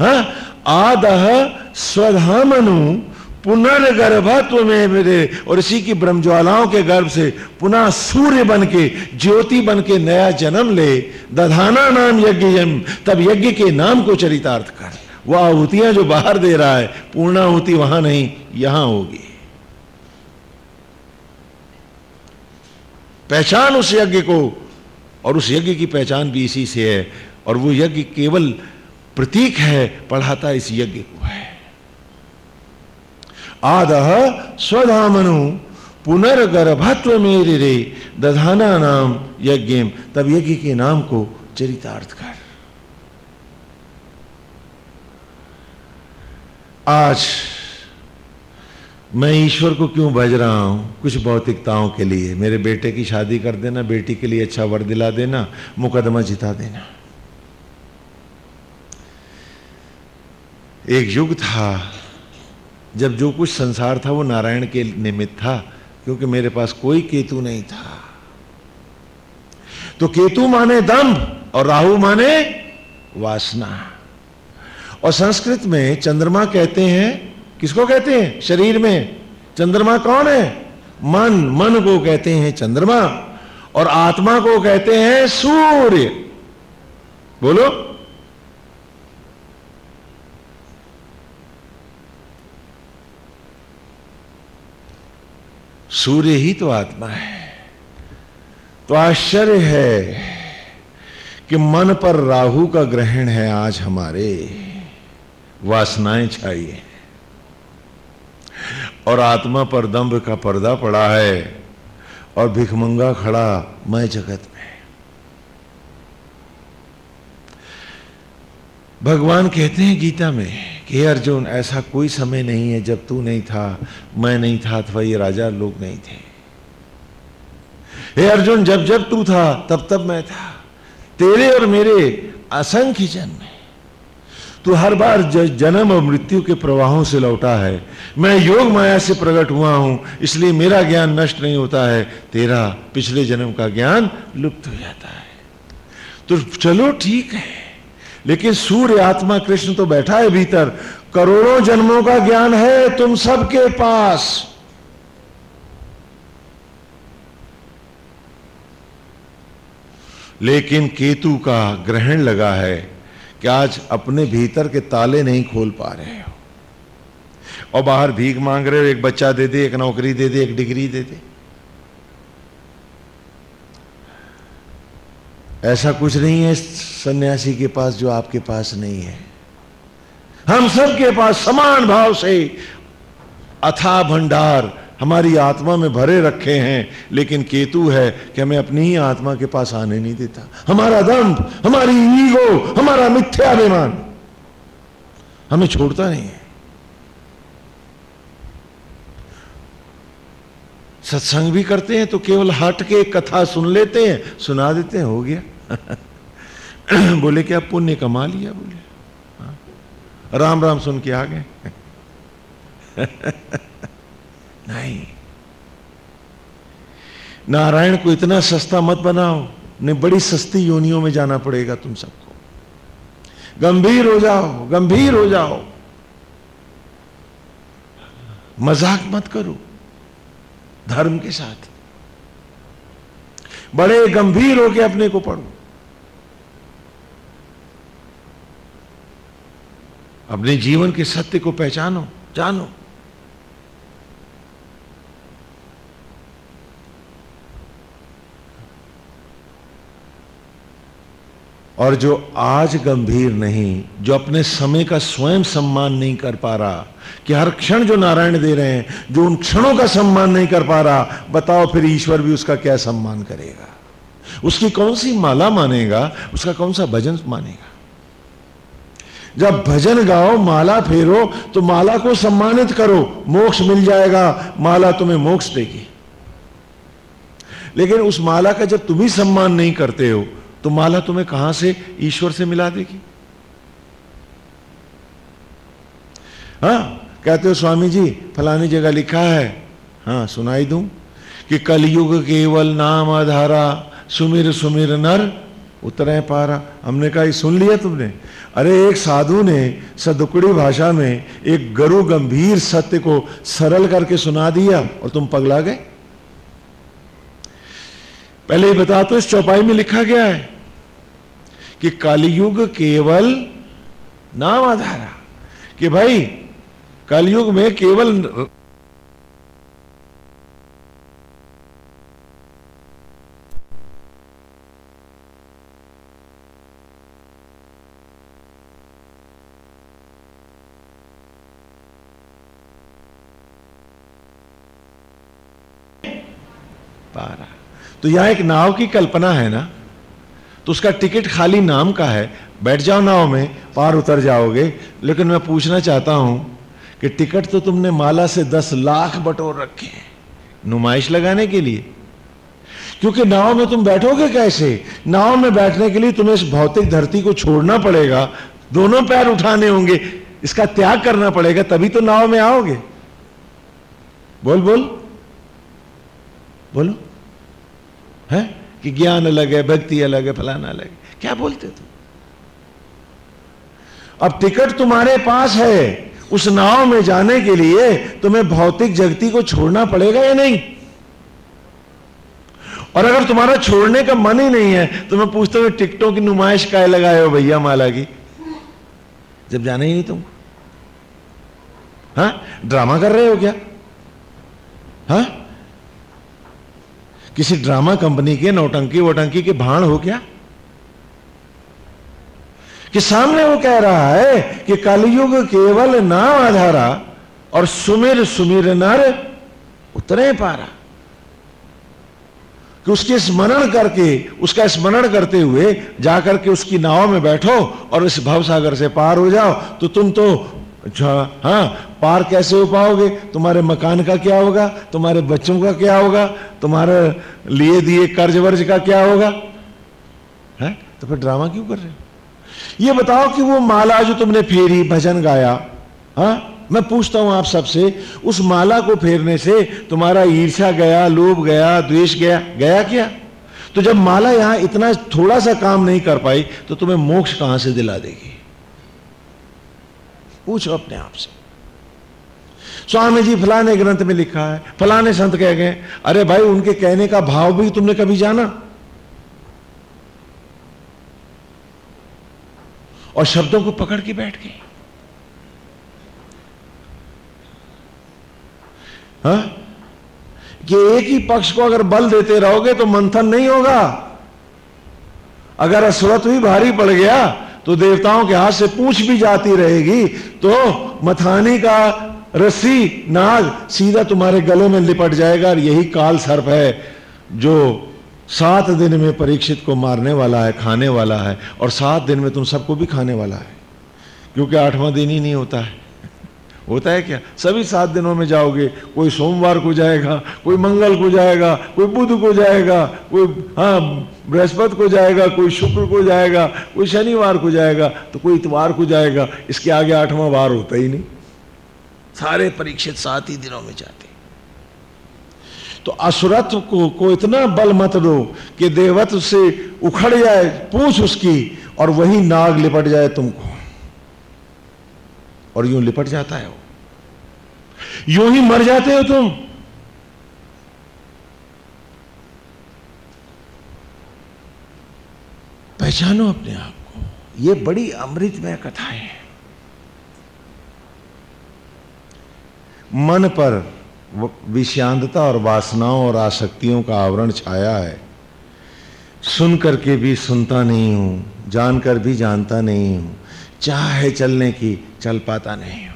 हाँ? आदह स्वधामनु पुनर्गर्भत्व में मेरे और इसी की ब्रह्मज्वालाओं के गर्भ से पुनः सूर्य बन के ज्योति बन के नया जन्म ले। दधाना नाम यज्ञ जन्म तब यज्ञ के नाम को चरितार्थ कर। वह आहुतियाँ जो बाहर दे रहा है, पूर्णाहुति वहाँ नहीं, यहाँ होगी। पहचान उस यज्ञ को, और उस यज्ञ की पहचान भी इसी से है। और वो यज्ञ केवल प्रतीक है, पढ़ाता इस यज्ञ को है। आदह स्वधामनु पुनर्गर्भत्व मेरे रे दधाना नाम यज्ञ तब यज्ञ के नाम को चरितार्थ कर। आज मैं ईश्वर को क्यों भज रहा हूँ? कुछ भौतिकताओं के लिए। मेरे बेटे की शादी कर देना, बेटी के लिए अच्छा वर दिला देना, मुकदमा जिता देना। एक युग था जब जो कुछ संसार था वो नारायण के निमित्त था, क्योंकि मेरे पास कोई केतु नहीं था। तो केतु माने दम्भ और राहु माने वासना। और संस्कृत में चंद्रमा कहते हैं, किसको कहते हैं? शरीर में। चंद्रमा कौन है? मन। मन को कहते हैं चंद्रमा। और आत्मा को कहते हैं सूर्य। बोलो। सूर्य ही तो आत्मा है। तो आश्चर्य है कि मन पर राहु का ग्रहण है आज हमारे। वासनाएँ छाई और आत्मा पर दम्भ का पर्दा पड़ा है और भिखमंगा खड़ा मैं जगत में। भगवान कहते हैं गीता में कि अर्जुन, ऐसा कोई समय नहीं है जब तू नहीं था, मैं नहीं था, अथवा ये राजा लोग नहीं थे। हे अर्जुन, जब जब तू था, तब तब मैं था। तेरे और मेरे असंख्य जन्म तू हर बार जन्म और मृत्यु के प्रवाहों से लौटा है। मैं योग माया से प्रकट हुआ हूँ, इसलिए मेरा ज्ञान नष्ट नहीं होता है। तेरा पिछले जन्म का ज्ञान लुप्त हो जाता है। तो चलो ठीक है। लेकिन सूर्य आत्मा कृष्ण तो बैठा है भीतर। करोड़ों जन्मों का ज्ञान है तुम सबके पास। लेकिन केतु का ग्रहण लगा है कि आज अपने भीतर के ताले नहीं खोल पा रहे हो। और बाहर भीख मांग रहे हो, एक बच्चा दे दे, एक नौकरी दे दे, एक डिग्री दे दे। ऐसा कुछ नहीं है सन्यासी के पास जो आपके पास नहीं है। हम सबके पास समान भाव से अथा भंडार हमारी आत्मा में भरे रखे हैं, लेकिन केतु है कि हमें अपनी ही आत्मा के पास आने नहीं देता। हमारा दंभ हमारी ईगो, हमारा मिथ्याभिमान हमें छोड़ता नहीं है। सत्संग भी करते हैं तो केवल हट के कथा सुन लेते हैं, सुना देते हैं, हो गया। बोले क्या पुण्य कमा लिया, बोले। हाँ। राम राम सुन के आ गए। नहीं। नारायण को इतना सस्ता मत बनाओ, नहीं, बड़ी सस्ती योनियों में जाना पड़ेगा तुम सबको। गंभीर हो जाओ, गंभीर हो जाओ। मज़ाक मत करो। धर्म के साथ। बड़े गंभीर होकर अपने को पढ़ो। अपने जीवन के सत्य को पहचानो, जानो। और जो आज गंभीर नहीं, जो अपने समय का स्वयं सम्मान नहीं कर पा रहा, कि हर क्षण जो नारायण दे रहे हैं, जो उन क्षणों का सम्मान नहीं कर पा रहा, बताओ फिर ईश्वर भी उसका क्या सम्मान करेगा? उसकी कौन सी माला मानेगा? उसका कौन सा भजन मानेगा? जब भजन गाओ, माला फेरो तो माला को सम्मानित करो, मोक्ष मिल जाएगा, माला तुम्हें मोक्ष देगी। लेकिन उस माला का जब तुम ही सम्मान नहीं करते हो तो माला तुम्हें कहाँ से ईश्वर से मिला देगी? हाँ कहते हो स्वामी जी फलानी जगह लिखा है। हाँ सुनाई दूँ कि कलयुग केवल नाम आधारा, सुमिर सुमिर नर, उतरे पारा। हमने कहा सुन लिया तुमने? अरे, एक साधु ने सदुकड़ी भाषा में एक गरु गंभीर सत्य को सरल करके सुना दिया और तुम पगला गए? पहले ही बता तो इस चौपाई में लिखा गया है कि कलयुग केवल नाम आधारा, कि भाई कलयुग में केवल पारा तो यहाँ एक नाव की कल्पना है ना? तो उसका टिकट खाली नाम का है। बैठ जाओ नाव में, पार उतर जाओगे। लेकिन मैं पूछना चाहता हूँ कि टिकट तो तुमने माला से दस लाख बटोर रखे हैं, नुमाइश लगाने के लिए। क्योंकि नाव में तुम बैठोगे कैसे? नाव में बैठने के लिए तुम्हें इस भौतिक धरती को छोड़ना पड़ेगा। दोनों पैर उठाने होंगे। इसका त्याग करना पड़ेगा, तभी तो नाव में आओगे। बोल बोल। बोलो। है? कि ज्ञान अलग है, भक्ति अलग है, फलाना अलग है। क्या बोलते तुम? अब टिकट तुम्हारे पास है। उस नाव में जाने के लिए तुम्हें भौतिक जगती को छोड़ना पड़ेगा या नहीं? और अगर तुम्हारा छोड़ने का मन ही नहीं है तो मैं पूछता हूँ, टिकटों की नुमाइश काय लगाए हो भैया माला की? जब जाना ही नहीं तुम हाँ? ड्रामा कर रहे हो क्या? हाँ? किसी ड्रामा कंपनी के नौटंकी वोटंकी के भाण हो क्या? कि सामने वो कह रहा है कि कलयुग केवल नाम आधारा और सुमिर सुमिर नर उतरे पारा। कि उसके स्मरण करके, उसका स्मरण करते हुए जाकर के उसकी नाव में बैठो और इस भवसागर से पार हो जाओ तो तुम तो अच्छा हाँ पार कैसे हो पाओगे? तुम्हारे मकान का क्या होगा? तुम्हारे बच्चों का क्या होगा? तुम्हारे लिए दिए कर्ज वर्ज का क्या होगा? है? तो फिर ड्रामा क्यों कर रहे हो? ये बताओ कि वो माला जो तुमने फेरी, भजन गाया हाँ मैं पूछता हूँ आप सबसे, उस माला को फेरने से तुम्हारा ईर्षा गया, लोभ गया, द्वेष गया गया क्या? तो जब माला यहाँ इतना थोड़ा सा काम नहीं कर पाई तो तुम्हें मोक्ष कहाँ से दिला देगी? पूछो अपने आप से। स्वामी जी, फलाने ग्रंथ में लिखा है, फलाने संत कह गए, अरे भाई, उनके कहने का भाव भी तुमने कभी जाना? और शब्दों को पकड़ के बैठ गए। हाँ? कि एक ही पक्ष को अगर बल देते रहोगे तो मंथन नहीं होगा। अगर अश्वत भी भारी पड़ गया तो देवताओं के हाथ से पूछ भी जाती रहेगी तो मथानी का रस्सी, नाग सीधा तुम्हारे गले में लिपट जाएगा और यही काल सर्प है, जो सात दिन में परीक्षित को मारने वाला है, खाने वाला है, और सात दिन में तुम सबको भी खाने वाला है, क्योंकि आठवां दिन ही नहीं होता है। होता है क्या? सभी सात दिनों में जाओगे कोई सोमवार को जाएगा कोई मंगल को जाएगा कोई बुध को जाएगा कोई हाँ बृहस्पति को जाएगा कोई शुक्र को जाएगा कोई शनिवार को जाएगा तो कोई इतवार को जाएगा। इसके आगे आठवां वार होता ही नहीं। सारे परीक्षित सात ही दिनों में जाते। तो असुरत्व को, को इतना बल मत दो कि देवत्व से उखड़ जाए पूछ उसकी और वही नाग लिपट जाए तुमको। और यूँ लिपट जाता है वो। यूँ ही मर जाते हो तुम। पहचानो अपने आप को। ये बड़ी अमृतमय कथाएँ हैं। मन पर विषांतता और वासनाओं और आसक्तियों का आवरण छाया है। सुन करके भी सुनता नहीं हूँ जानकर भी जानता नहीं हूँ। चाह है चलने की चल पाता नहीं हो।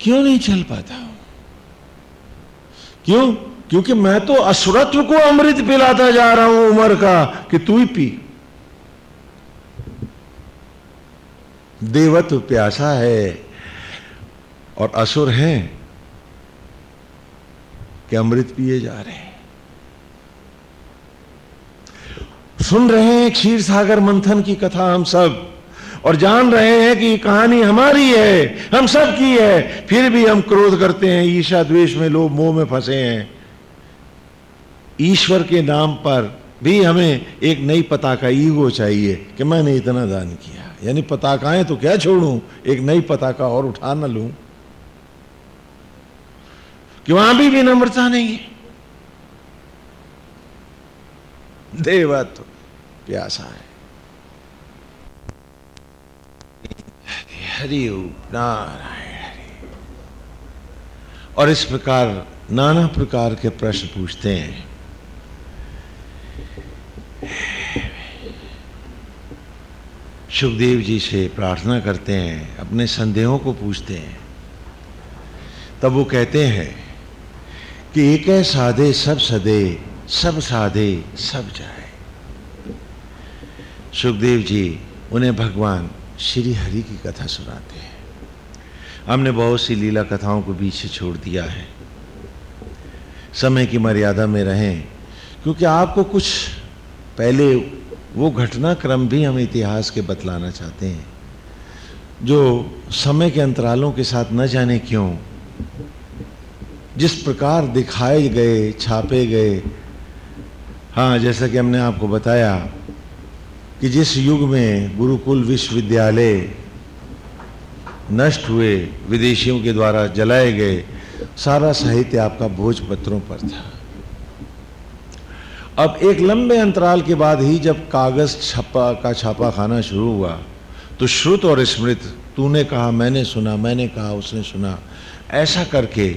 क्यों नहीं चल पाता हूँ? क्यों? क्योंकि मैं तो असुरत्व को अमृत पिलाता जा रहा हूँ उम्र का, कि तू ही पी। देवत्व प्यासा है और असुर है कि अमृत पिए जा रहे हैं। सुन रहे हैं क्षीर सागर मंथन की कथा हम सब, और जान रहे हैं कि कहानी हमारी है, हम सब की है। फिर भी हम क्रोध करते हैं ईशा द्वेष में लोग मोह में फंसे हैं। ईश्वर के नाम पर भी हमें एक नई पताका, ईगो चाहिए कि मैंने इतना दान किया। यानी पताकाएँ तो क्या छोड़ूं? एक नई पताका और उठा ना लूँ। कि वहाँ भी विनम्रता नहीं है। देवत्व, प्यासा है। हरि नारायण हरि और इस प्रकार, नाना प्रकार के प्रश्न पूछते हैं। सुखदेव जी से प्रार्थना करते हैं, अपने संदेहों को पूछते हैं। तब वो कहते हैं कि एक है साधे सब सदे सब साधे, सब जाए। सुखदेव जी, उन्हें भगवान श्री हरि की कथा सुनाते हैं। हमने बहुत सी लीला कथाओं को पीछे छोड़ दिया है। समय की मर्यादा में रहें, क्योंकि आपको कुछ पहले वो घटनाक्रम भी हम इतिहास के बतलाना चाहते हैं। जो समय के अंतरालों के साथ न जाने क्यों, जिस प्रकार दिखाए गए, छापे गए हाँ जैसा कि हमने आपको बताया कि जिस युग में गुरुकुल विश्वविद्यालय नष्ट हुए, विदेशियों के द्वारा जलाए गए, सारा साहित्य आपका भोजपत्रों पर था। अब एक लंबे अंतराल के बाद ही जब कागज़ छपा का छापा खाना शुरू हुआ तो श्रुत और स्मृत, तूने कहा, मैंने सुना, मैंने कहा, उसने सुना, ऐसा करके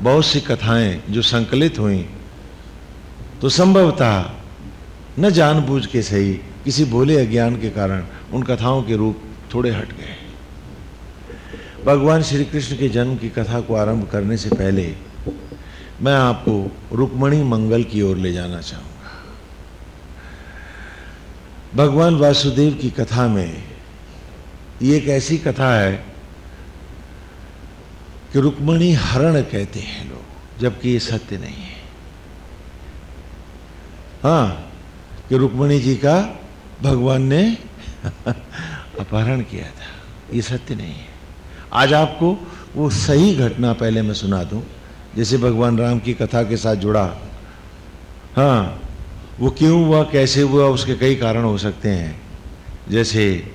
बहुत सी कथाएँ जो संकलित हुई तो संभवतः न जानबूझ के सही किसी भोले अज्ञान के कारण उन कथाओं के रूप थोड़े हट गए। भगवान श्री कृष्ण के जन्म की कथा को आरंभ करने से पहले मैं आपको रुक्मणी मंगल की ओर ले जाना चाहूँगा। भगवान वासुदेव की कथा में ये एक ऐसी कथा है कि रुक्मणी हरण कहते हैं लोग, जबकि ये सत्य नहीं है। हाँ कि रुक्मणी जी का भगवान ने अपहरण किया था। ये सत्य नहीं है। आज आपको वो सही घटना पहले मैं सुना दूँ। जैसे भगवान राम की कथा के साथ जुड़ा। हाँ वो क्यों हुआ, कैसे हुआ, उसके कई कारण हो सकते हैं। जैसे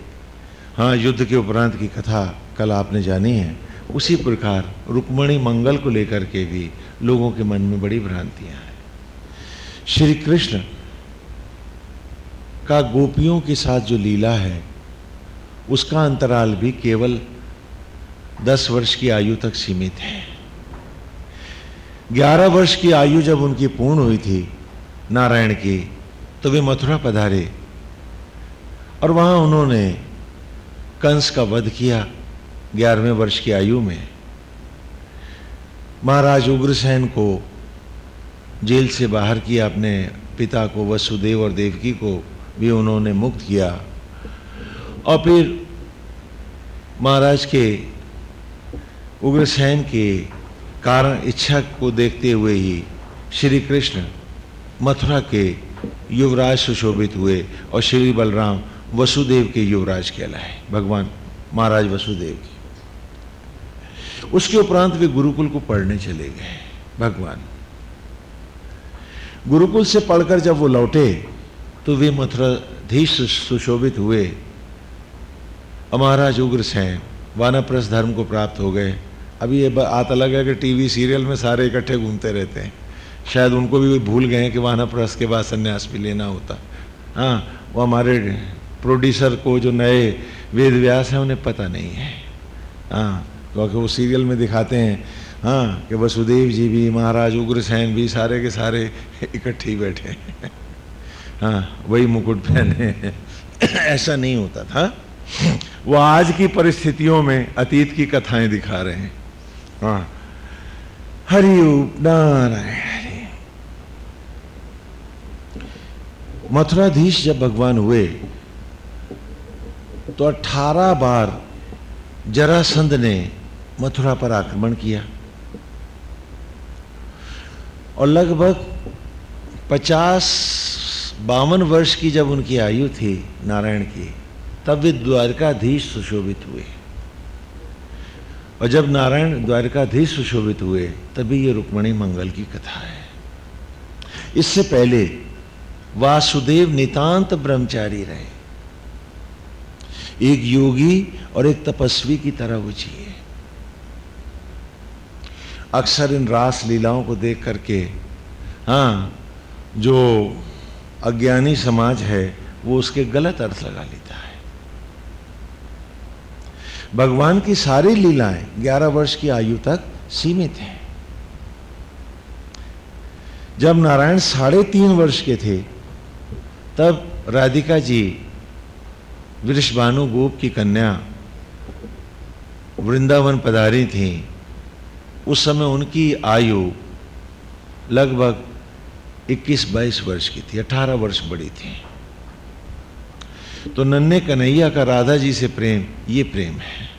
हाँ युद्ध के उपरांत की कथा कल आपने जानी है। उसी प्रकार रुक्मणी मंगल को लेकर के भी लोगों के मन में बड़ी भ्रांतियाँ हैं। श्री कृष्ण का गोपियों के साथ जो लीला है, उसका अंतराल भी केवल दस वर्ष की आयु तक सीमित है। ग्यारह वर्ष की आयु जब उनकी पूर्ण हुई थी, नारायण की तो वे मथुरा पधारे और वहाँ उन्होंने कंस का वध किया ग्यारहवें वर्ष की आयु में। महाराज उग्रसेन को जेल से बाहर किया अपने पिता को, वसुदेव और देवकी को भी उन्होंने मुक्त किया। और फिर महाराज के उग्रसेन के कारण इच्छा को देखते हुए ही श्री कृष्ण मथुरा के युवराज सुशोभित हुए और श्री बलराम वसुदेव के युवराज कहलाए। भगवान महाराज वसुदेव के। उसके उपरांत वे गुरुकुल को पढ़ने चले गए। भगवान गुरुकुल से पढ़कर जब वो लौटे तो वे मथुराधीश सुशोभित हुए। महाराज उग्रसेन वानप्रस्थ धर्म को प्राप्त हो गए। अभी ये बात अलग है कि टीवी सीरियल में सारे इकट्ठे घूमते रहते हैं। शायद उनको भी भूल गए हैं कि वानप्रस्थ के बाद संन्यास भी लेना होता। हाँ वो हमारे प्रोड्यूसर को जो नए वेद व्यास हैं, उन्हें पता नहीं है। हाँ क्योंकि वो सीरियल में दिखाते हैं हाँ। कि वसुदेव जी भी, महाराज उग्रसेन भी सारे के सारे इकट्ठे ही बैठे हैं। हाँ वही मुकुट पहने ऐसा नहीं होता था। वो आज की परिस्थितियों में अतीत की कथाएँ दिखा रहे हैं। हाँ। हरि नारायण हरि मथुराधीश जब भगवान हुए तो अठारह बार जरासंध ने मथुरा पर आक्रमण किया। और लगभग पचास बावन वर्ष की जब उनकी आयु थी नारायण की, तब वे द्वारकाधीश सुशोभित हुए। और जब नारायण द्वारकाधीश सुशोभित हुए, तभी ये रुक्मणी मंगल की कथा है। इससे पहले वासुदेव नितांत ब्रह्मचारी रहे। एक योगी और एक तपस्वी की तरह वो जिए। अक्सर इन रास लीलाओं को देख करके हाँ जो अज्ञानी समाज है, वो उसके गलत अर्थ लगा लेता है। भगवान की सारी लीलाएँ 11 वर्ष की आयु तक सीमित हैं। जब नारायण साढ़े तीन वर्ष के थे, तब राधिका जी वृषभानु गोप की कन्या वृंदावन पधारी थी। उस समय उनकी आयु लगभग 21-22 वर्ष की थी 18 वर्ष बड़ी थी। तो नन्हे कन्हैया का राधा जी से प्रेम, ये प्रेम है।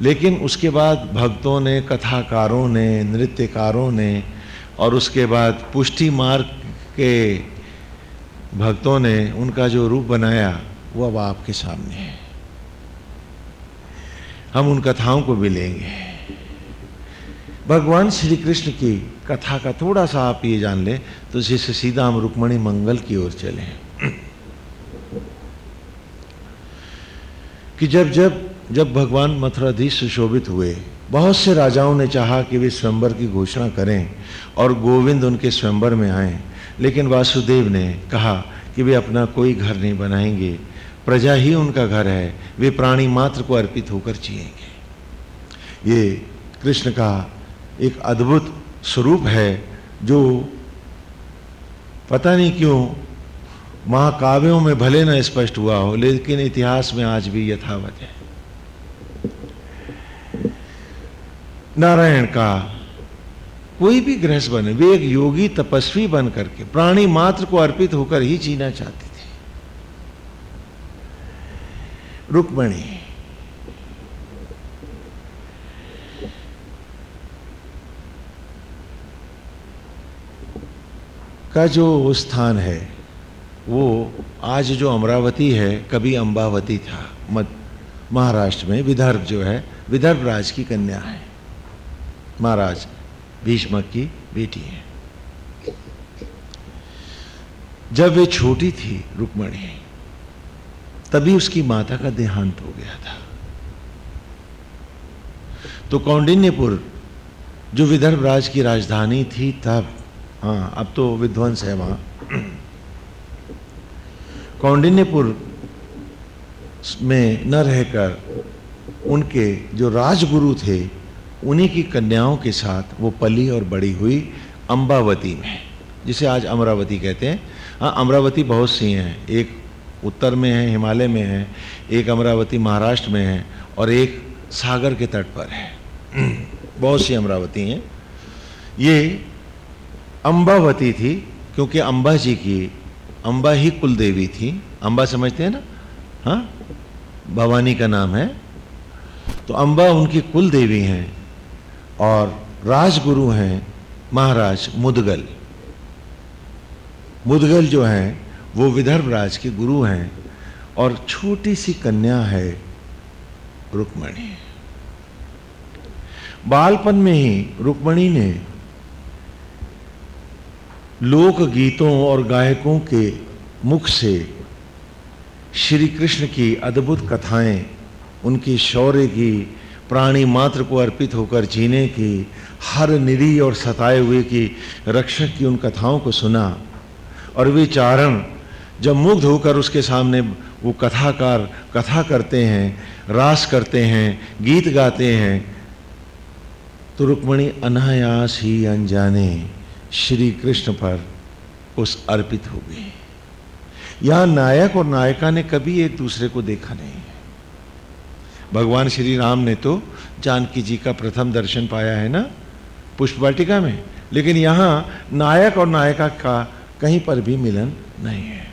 लेकिन उसके बाद भक्तों ने, कथाकारों ने, नृत्यकारों ने और उसके बाद पुष्टि मार्ग के भक्तों ने उनका जो रूप बनाया, वो अब आपके सामने है। हम उन कथाओं को भी लेंगे। भगवान श्री कृष्ण की कथा का थोड़ा सा आप ये जान लें तो जिससे सीधा हम रुक्मणी मंगल की ओर चले कि जब जब जब भगवान मथुराधीश सुशोभित हुए, बहुत से राजाओं ने चाहा कि वे स्वयंवर की घोषणा करें और गोविंद उनके स्वयंवर में आए। लेकिन वासुदेव ने कहा कि वे अपना कोई घर नहीं बनाएँगे। प्रजा ही उनका घर है। वे प्राणी मात्र को अर्पित होकर जिएँगे। ये कृष्ण का एक अद्भुत स्वरूप है, जो पता नहीं क्यों महाकाव्यों में भले न स्पष्ट हुआ हो, लेकिन इतिहास में आज भी यथावत है। नारायण का कोई भी गृहस्थ बने, वे एक योगी तपस्वी बन करके प्राणी मात्र को अर्पित होकर ही जीना चाहते थे। रुक्मणी का जो स्थान है, वो आज जो अमरावती है, कभी अंबावती था। मत, महाराष्ट्र में विदर्भ जो है, विदर्भ राज की कन्या है। महाराज भीष्मक की बेटी है। जब वे छोटी थी, रुक्मणी, तभी उसकी माता का देहांत हो गया था। तो कौंडिन्यपुर, जो विदर्भ राज की राजधानी थी, तब हाँ अब तो विध्वंस है वहाँ। कौंडिन्यपुर में न रहकर उनके जो राजगुरु थे, उन्हीं की कन्याओं के साथ वो पली और बड़ी हुई अम्बावती में जिसे आज अमरावती कहते हैं। हाँ अमरावती बहुत सी हैं। एक उत्तर में है, हिमालय में है, एक अमरावती महाराष्ट्र में है और एक सागर के तट पर है। बहुत सी अमरावती हैं। ये अम्बावती थी, क्योंकि अम्बा जी की अम्बा ही कुल देवी थी। अम्बा समझते हैं ना? हाँ? भवानी का नाम है। तो अम्बा उनकी कुल देवी हैं और राजगुरु हैं महाराज मुदगल। मुदगल जो हैं, वो विदर्भ राज के गुरु हैं और छोटी सी कन्या है रुक्मणी। बालपन में ही रुक्मणी ने लोक गीतों और गायकों के मुख से श्री कृष्ण की अद्भुत कथाएँ, उनकी शौर्य की प्राणी मात्र को अर्पित होकर जीने की, हर निरी और सताए हुए की रक्षक की उन कथाओं को सुना। और वे चारण, जब मुग्ध होकर उसके सामने वो कथाकार, कथा करते हैं, रास करते हैं, गीत गाते हैं तो रुक्मणी अनायास ही अनजाने। श्री कृष्ण पर उस अर्पित हो गई यहाँ नायक और नायिका ने कभी एक दूसरे को देखा नहीं है। भगवान श्री राम ने तो जानकी जी का प्रथम दर्शन पाया है ना पुष्प वाटिका में? लेकिन यहाँ नायक और नायिका का कहीं पर भी मिलन नहीं है।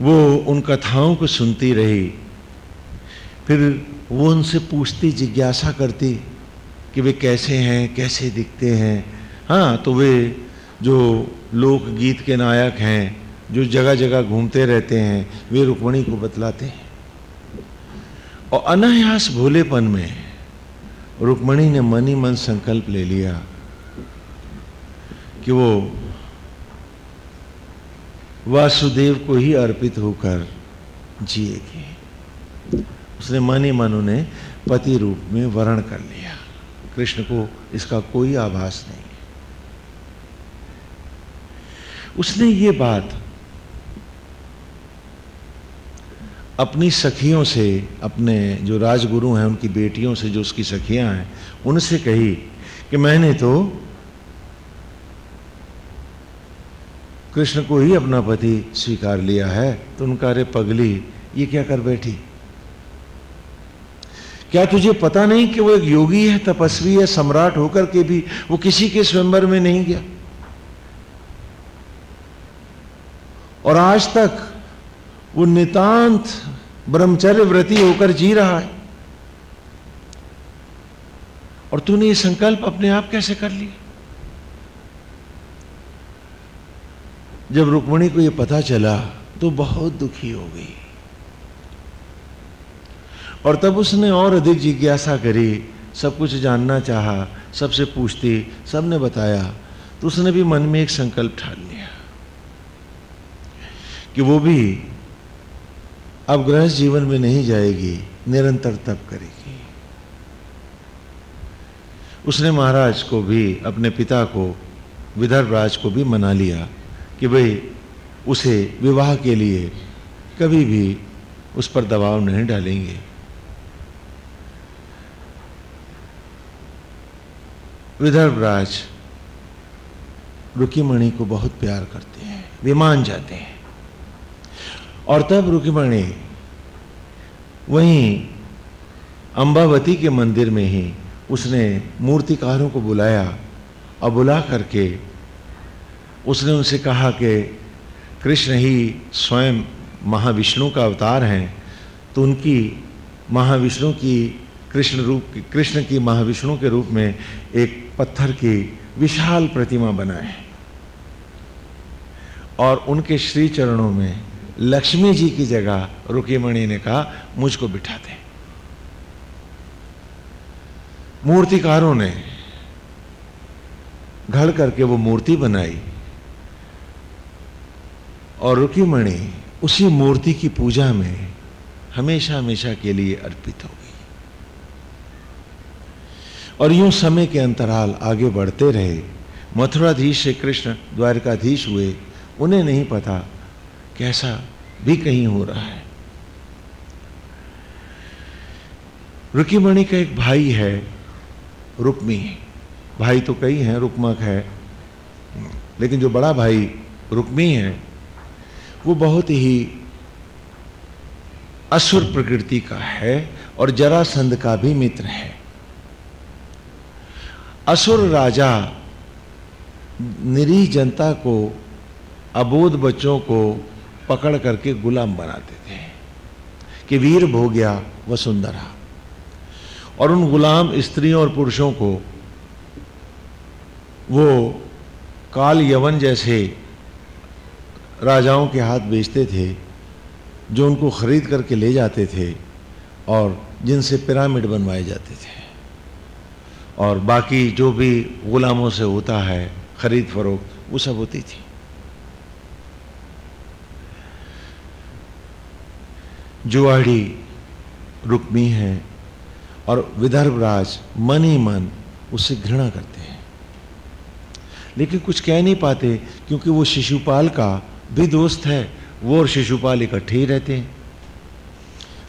वो उन कथाओं को सुनती रही, फिर वो उनसे पूछती, जिज्ञासा करती कि वे कैसे हैं, कैसे दिखते हैं। हाँ तो वे जो लोक गीत के नायक हैं, जो जगह जगह घूमते रहते हैं, वे रुक्मणी को बतलाते हैं। और अनायास भोलेपन में रुक्मणी ने मन मन संकल्प ले लिया कि वो वासुदेव को ही अर्पित होकर जिएगी। उसने मन मन उन्हें पति रूप में वर्ण कर लिया। कृष्ण को इसका कोई आभास नहीं। उसने ये बात अपनी सखियों से, अपने जो राजगुरु हैं, उनकी बेटियों से, जो उसकी सखियाँ हैं, उनसे कही कि मैंने तो कृष्ण को ही अपना पति स्वीकार लिया है तो उनका अरे पगली, ये क्या कर बैठी? क्या तुझे पता नहीं कि वो एक योगी है, तपस्वी है, सम्राट होकर के भी वो किसी के स्वयंवर में नहीं गया? और आज तक वो नितांत ब्रह्मचर्य व्रति होकर जी रहा है। और तूने ये संकल्प अपने आप कैसे कर लिया जब रुक्मणी को यह पता चला तो बहुत दुखी हो गई। और तब उसने और अधिक जिज्ञासा करी, सब कुछ जानना चाहा, सबसे पूछती, सबने बताया तो उसने भी मन में एक संकल्प ठान लिया कि वो भी अब गृहस्थ जीवन में नहीं जाएगी, निरंतर तप करेगी। उसने महाराज को भी, अपने पिता को, विदर्भ राज को भी मना लिया कि भाई, उसे विवाह के लिए कभी भी उस पर दबाव नहीं डालेंगे। विदर्भ राज रुकीमणि को बहुत प्यार करते हैं विमान जाते हैं। और तब रुकीमणि वहीं अंबावती के मंदिर में ही उसने मूर्तिकारों को बुलाया और बुला करके उसने उनसे कहा कि कृष्ण ही स्वयं महाविष्णु का अवतार हैं तो उनकी महाविष्णु की कृष्ण रूप कृष्ण की महाविष्णु के रूप में एक पत्थर की विशाल प्रतिमा बनाए और उनके श्री चरणों में लक्ष्मी जी की जगह रुकीमणि ने कहा, मुझको बिठा दे। मूर्तिकारों ने घड़ करके वो मूर्ति बनाई और रुकीमणि उसी मूर्ति की पूजा में हमेशा हमेशा के लिए अर्पित हो और यूँ समय के अंतराल आगे बढ़ते रहे। मथुराधीश से कृष्ण द्वारकाधीश हुए। उन्हें नहीं पता कैसा भी कहीं हो रहा है। रुकीमणि का एक भाई है, रुक्मी। भाई तो कई हैं, रुकमक है। लेकिन जो बड़ा भाई रुक्मी है, वो बहुत ही असुर प्रकृति का है और जरासंध का भी मित्र है। असुर राजा निरीह जनता को, अबोध बच्चों को पकड़ करके गुलाम बनाते थे कि वीर भोग्या वसुंधरा। और उन गुलाम स्त्रियों और पुरुषों को वो काल यवन जैसे राजाओं के हाथ बेचते थे, जो उनको खरीद करके ले जाते थे और जिनसे पिरामिड बनवाए जाते थे। और बाकी जो भी गुलामों से होता है, खरीद फरोख्त, वो सब होती थी। जुआड़ी, रुक्मी है और विदर्भ राज मन ही मन उससे घृणा करते हैं। लेकिन कुछ कह नहीं पाते, क्योंकि वो शिशुपाल का भी दोस्त है, वो और शिशुपाल इकट्ठे ही रहते हैं।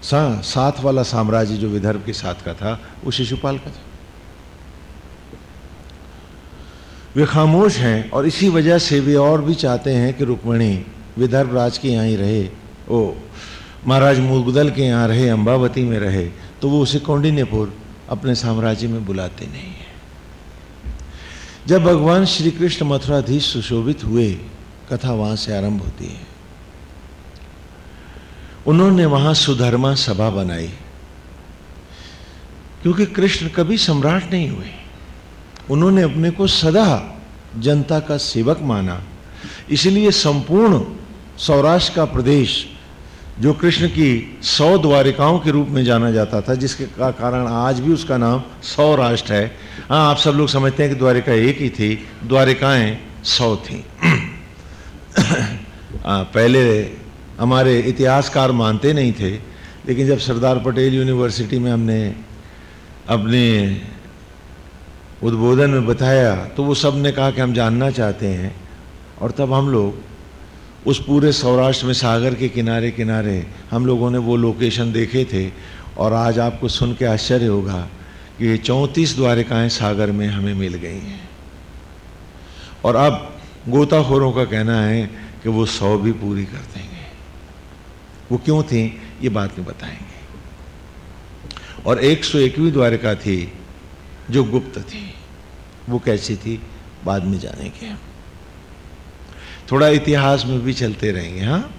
सा, साथ वाला साम्राज्य जो विदर्भ के साथ का था, वो शिशुपाल का था। वे खामोश हैं और इसी वजह से वे और भी चाहते हैं कि रुक्मणी विदर्भ राज के यहाँ ही रहे। ओ, महाराज मुगदल के यहाँ रहे, अम्बावती में रहे तो वो उसे कौंडिन्यपुर अपने साम्राज्य में बुलाते नहीं है। जब भगवान श्री कृष्ण मथुराधीश सुशोभित हुए, कथा वहाँ से आरंभ होती है। उन्होंने वहाँ सुधर्मा सभा बनाई, क्योंकि कृष्ण कभी सम्राट नहीं हुए। उन्होंने अपने को सदा जनता का सेवक माना। इसलिए संपूर्ण सौराष्ट्र का प्रदेश जो कृष्ण की सौ द्वारिकाओं के रूप में जाना जाता था जिसके का कारण आज भी उसका नाम सौराष्ट्र है। हाँ आप सब लोग समझते हैं कि द्वारिका एक ही थी द्वारिकाएँ सौ थी। आ, पहले हमारे इतिहासकार मानते नहीं थे लेकिन जब सरदार पटेल यूनिवर्सिटी में हमने अपने उद्बोधन में बताया तो वो सबने कहा कि हम जानना चाहते हैं। और तब हम लोग उस पूरे सौराष्ट्र में सागर के किनारे किनारे हम लोगों ने वो लोकेशन देखे थे। और आज आपको सुन के आश्चर्य होगा कि ये चौंतीस द्वारिकाएँ सागर में हमें मिल गई हैं। और अब गोताखोरों का कहना है कि वो सौ भी पूरी कर देंगे। वो क्यों थी, ये बात में बताएँगे। और एक सौ एकवीं द्वारिका थी जो गुप्त थी, वो कैसी थी, बाद में जानेंगे थोड़ा इतिहास में भी चलते रहेंगे हाँ?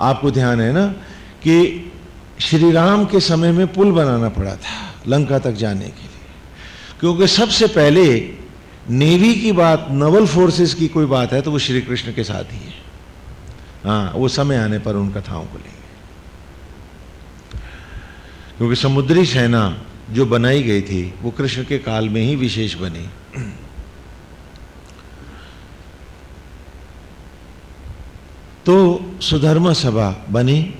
आपको ध्यान है ना कि श्री राम के समय में पुल बनाना पड़ा था, लंका तक जाने के लिए। क्योंकि सबसे पहले नेवी की बात नवल फोर्सेस की कोई बात है तो वो श्री कृष्ण के साथ ही है। हाँ वो समय आने पर उन कथाओं को लेंगे। क्योंकि समुद्री सेना जो बनाई गई थी, वो कृष्ण के काल में ही विशेष बनी। तो सुधर्मा सभा बनी।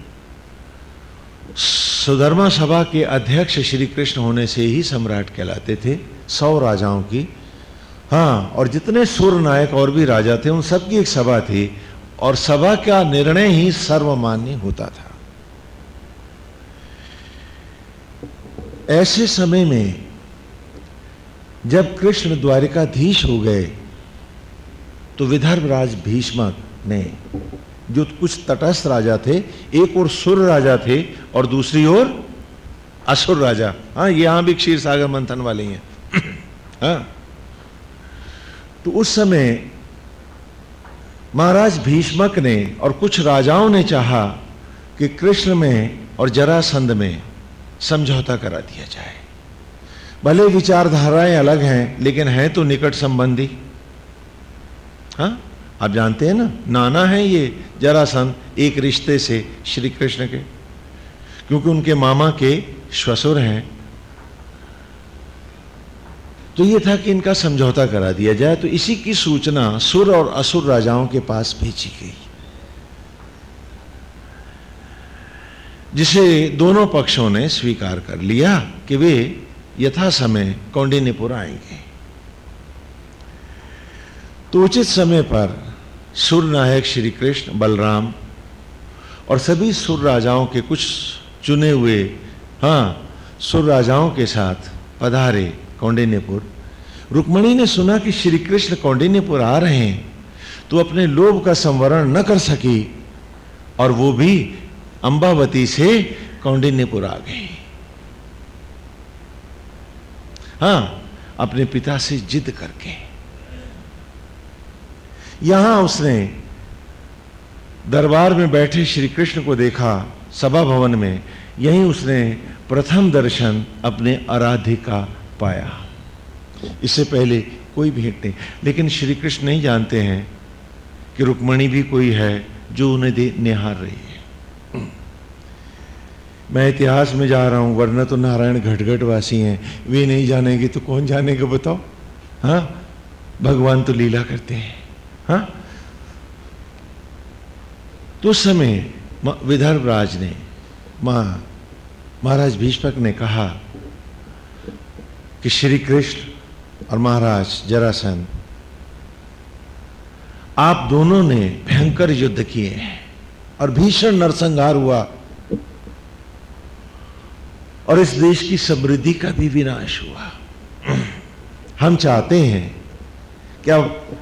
सुधर्मा सभा के अध्यक्ष श्री कृष्ण होने से ही सम्राट कहलाते थे, सौ राजाओं की। हाँ और जितने सुर नायक और भी राजा थे, उन सबकी एक सभा थी, और सभा का निर्णय ही सर्वमान्य होता था। ऐसे समय में जब कृष्ण द्वारिकाधीश हो गए तो विदर्भ राज भीष्मक ने, जो कुछ तटस्थ राजा थे, एक और सुर राजा थे और दूसरी ओर असुर राजा। हाँ यहाँ भी क्षीर सागर मंथन वाले हैं। हाँ। तो उस समय महाराज भीष्मक ने और कुछ राजाओं ने चाहा कि कृष्ण में और जरासंध में समझौता करा दिया जाए। भले विचारधाराएँ अलग हैं, लेकिन हैं तो निकट संबंधी। हाँ? आप जानते हैं ना? नाना है ये जरासंध एक रिश्ते से श्री कृष्ण के। क्योंकि उनके मामा के श्वसुर हैं। तो ये था कि इनका समझौता करा दिया जाए तो इसी की सूचना सुर और असुर राजाओं के पास भेजी गई। जिसे दोनों पक्षों ने स्वीकार कर लिया कि वे यथा समय कौंडिन्यपुर आएँगे। तो उचित समय पर सुर नायक श्री कृष्ण बलराम और सभी सुर राजाओं के कुछ चुने हुए हाँ सुर राजाओं के साथ पधारे कौंडिन्यपुर। रुक्मणी ने सुना कि श्री कृष्ण कौंडिन्यपुर आ रहे हैं तो अपने लोभ का संवरण न कर सकी और वो भी अंबावती से कौंडिन्यपुर आ गई हाँ अपने पिता से जिद करके। यहाँ उसने दरबार में बैठे श्री कृष्ण को देखा, सभा भवन में। यहीं उसने प्रथम दर्शन अपने आराध्य का पाया। इससे पहले कोई भेंट नहीं। लेकिन श्री कृष्ण नहीं जानते हैं कि रुक्मणी भी कोई है जो उन्हें निहार रही है। मैं इतिहास में जा रहा हूँ, वरना तो नारायण घटघट वासी हैं। वे नहीं जानेंगे तो कौन जानेगा बताओ? हाँ? भगवान तो लीला करते हैं। हाँ? तो उस समय विदर्भ राज ने, माँ, महाराज भीष्मक ने कहा कि श्री कृष्ण और महाराज जरासन आप दोनों ने भयंकर युद्ध किए हैं और भीषण नरसंहार हुआ। और इस देश की समृद्धि का भी विनाश हुआ। हम चाहते हैं कि अब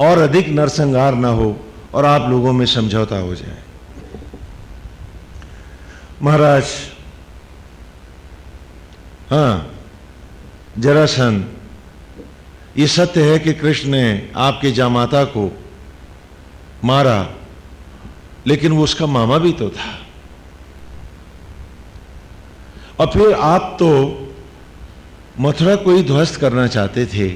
और अधिक नरसंहार ना हो और आप लोगों में समझौता हो जाए। महाराज हाँ जरासन ये सत्य है कि कृष्ण ने आपके जामाता को मारा, लेकिन वो उसका मामा भी तो था। और फिर आप तो मथुरा को ही ध्वस्त करना चाहते थे।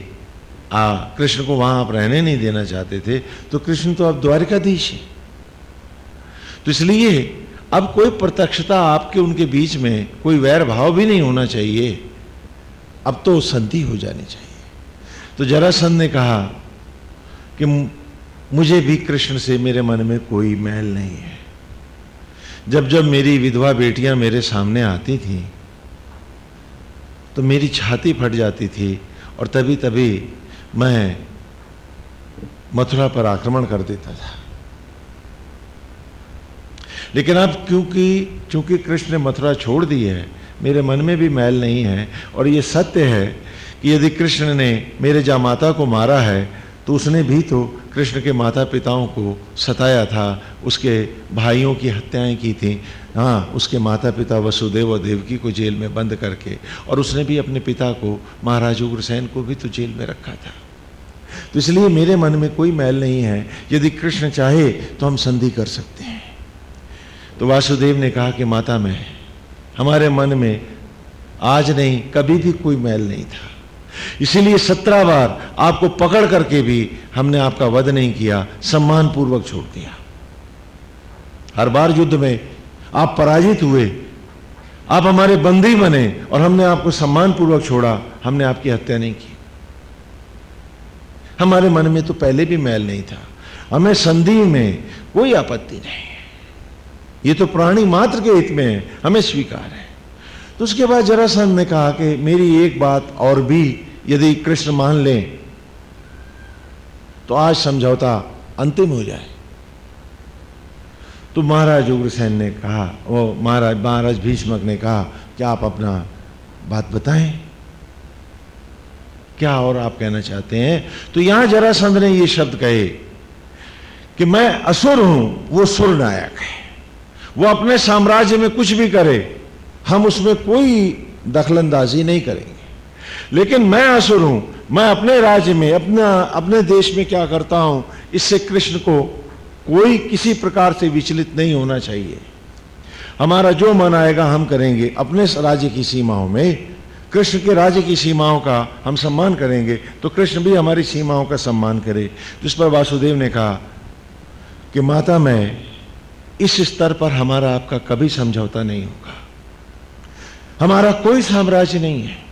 आ, कृष्ण को वहाँ आप रहने नहीं देना चाहते थे तो कृष्ण तो आप द्वारिकाधीश है। तो इसलिए अब कोई प्रत्यक्षता आपके उनके बीच में कोई वैर भाव भी नहीं होना चाहिए। अब तो संधि हो जानी चाहिए। तो जरासंध ने कहा कि मुझे भी कृष्ण से मेरे मन में कोई मैल नहीं है। जब जब मेरी विधवा बेटियाँ मेरे सामने आती थीं तो मेरी छाती फट जाती थी और तभी तभी मैं मथुरा पर आक्रमण कर देता था। लेकिन अब क्योंकि चूँकि कृष्ण ने मथुरा छोड़ दी है, मेरे मन में भी मैल नहीं है और ये सत्य है कि यदि कृष्ण ने मेरे जामाता को मारा है तो उसने भी तो कृष्ण के माता पिताओं को सताया था, उसके भाइयों की हत्याएँ की थी। हाँ उसके माता पिता वसुदेव और देवकी को जेल में बंद करके और उसने भी अपने पिता को महाराज उग्रसेन को भी तो जेल में रखा था। तो इसलिए मेरे मन में कोई मैल नहीं है, यदि कृष्ण चाहे तो हम संधि कर सकते हैं। तो वासुदेव ने कहा कि माता मैं, हमारे मन में आज नहीं, कभी भी कोई मैल नहीं था। इसीलिए सत्रह बार आपको पकड़ करके भी हमने आपका वध नहीं किया सम्मान पूर्वक छोड़ दिया। हर बार युद्ध में आप पराजित हुए, आप हमारे बंदी बने और हमने आपको सम्मान पूर्वक छोड़ा, हमने आपकी हत्या नहीं की। हमारे मन में तो पहले भी मैल नहीं था। हमें संधि में कोई आपत्ति नहीं ये तो प्राणी मात्र के हित में है, हमें स्वीकार है। तो उसके बाद जरा जरासंध ने कहा कि मेरी एक बात और भी यदि कृष्ण मान लें तो आज समझौता अंतिम हो जाए। तो महाराज उग्रसेन ने कहा, वो महाराज महाराज भीष्मक ने कहा, क्या आप अपना बात बताएँ? क्या और आप कहना चाहते हैं? तो यहाँ जरासंध ने ये शब्द कहे कि मैं असुर हूँ, वो सुर नायक है। वो अपने साम्राज्य में कुछ भी करे, हम उसमें कोई दखलंदाजी नहीं करेंगे। लेकिन मैं असुर हूँ, मैं अपने राज्य में, अपना, अपने देश में क्या करता हूँ, इससे कृष्ण को कोई किसी प्रकार से विचलित नहीं होना चाहिए। हमारा जो मन आएगा, हम करेंगे अपने राज्य की सीमाओं में। कृष्ण के राज्य की सीमाओं का हम सम्मान करेंगे तो कृष्ण भी हमारी सीमाओं का सम्मान करे। जिस पर वासुदेव ने कहा कि माता, मैं इस स्तर पर हमारा आपका कभी समझौता नहीं होगा। हमारा कोई साम्राज्य नहीं है।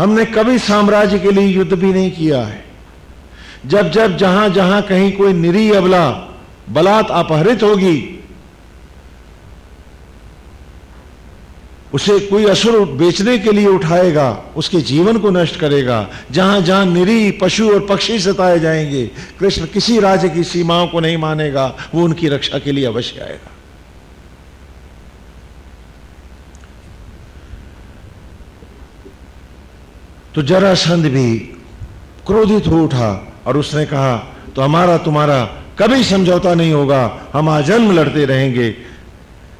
हमने कभी साम्राज्य के लिए युद्ध भी नहीं किया है। जब जब जहाँ जहाँ कहीं कोई निरी अबला बलात् अपहरित होगी, उसे कोई असुर बेचने के लिए उठाएगा, उसके जीवन को नष्ट करेगा। जहाँ जहाँ निरी, पशु और पक्षी सताए जाएँगे, कृष्ण किसी राज्य की सीमाओं को नहीं मानेगा, वो उनकी रक्षा के लिए अवश्य आएगा। तो जरासंध भी क्रोधित हो उठा और उसने कहा तो हमारा तुम्हारा कभी समझौता नहीं होगा, हम आजन्म लड़ते रहेंगे।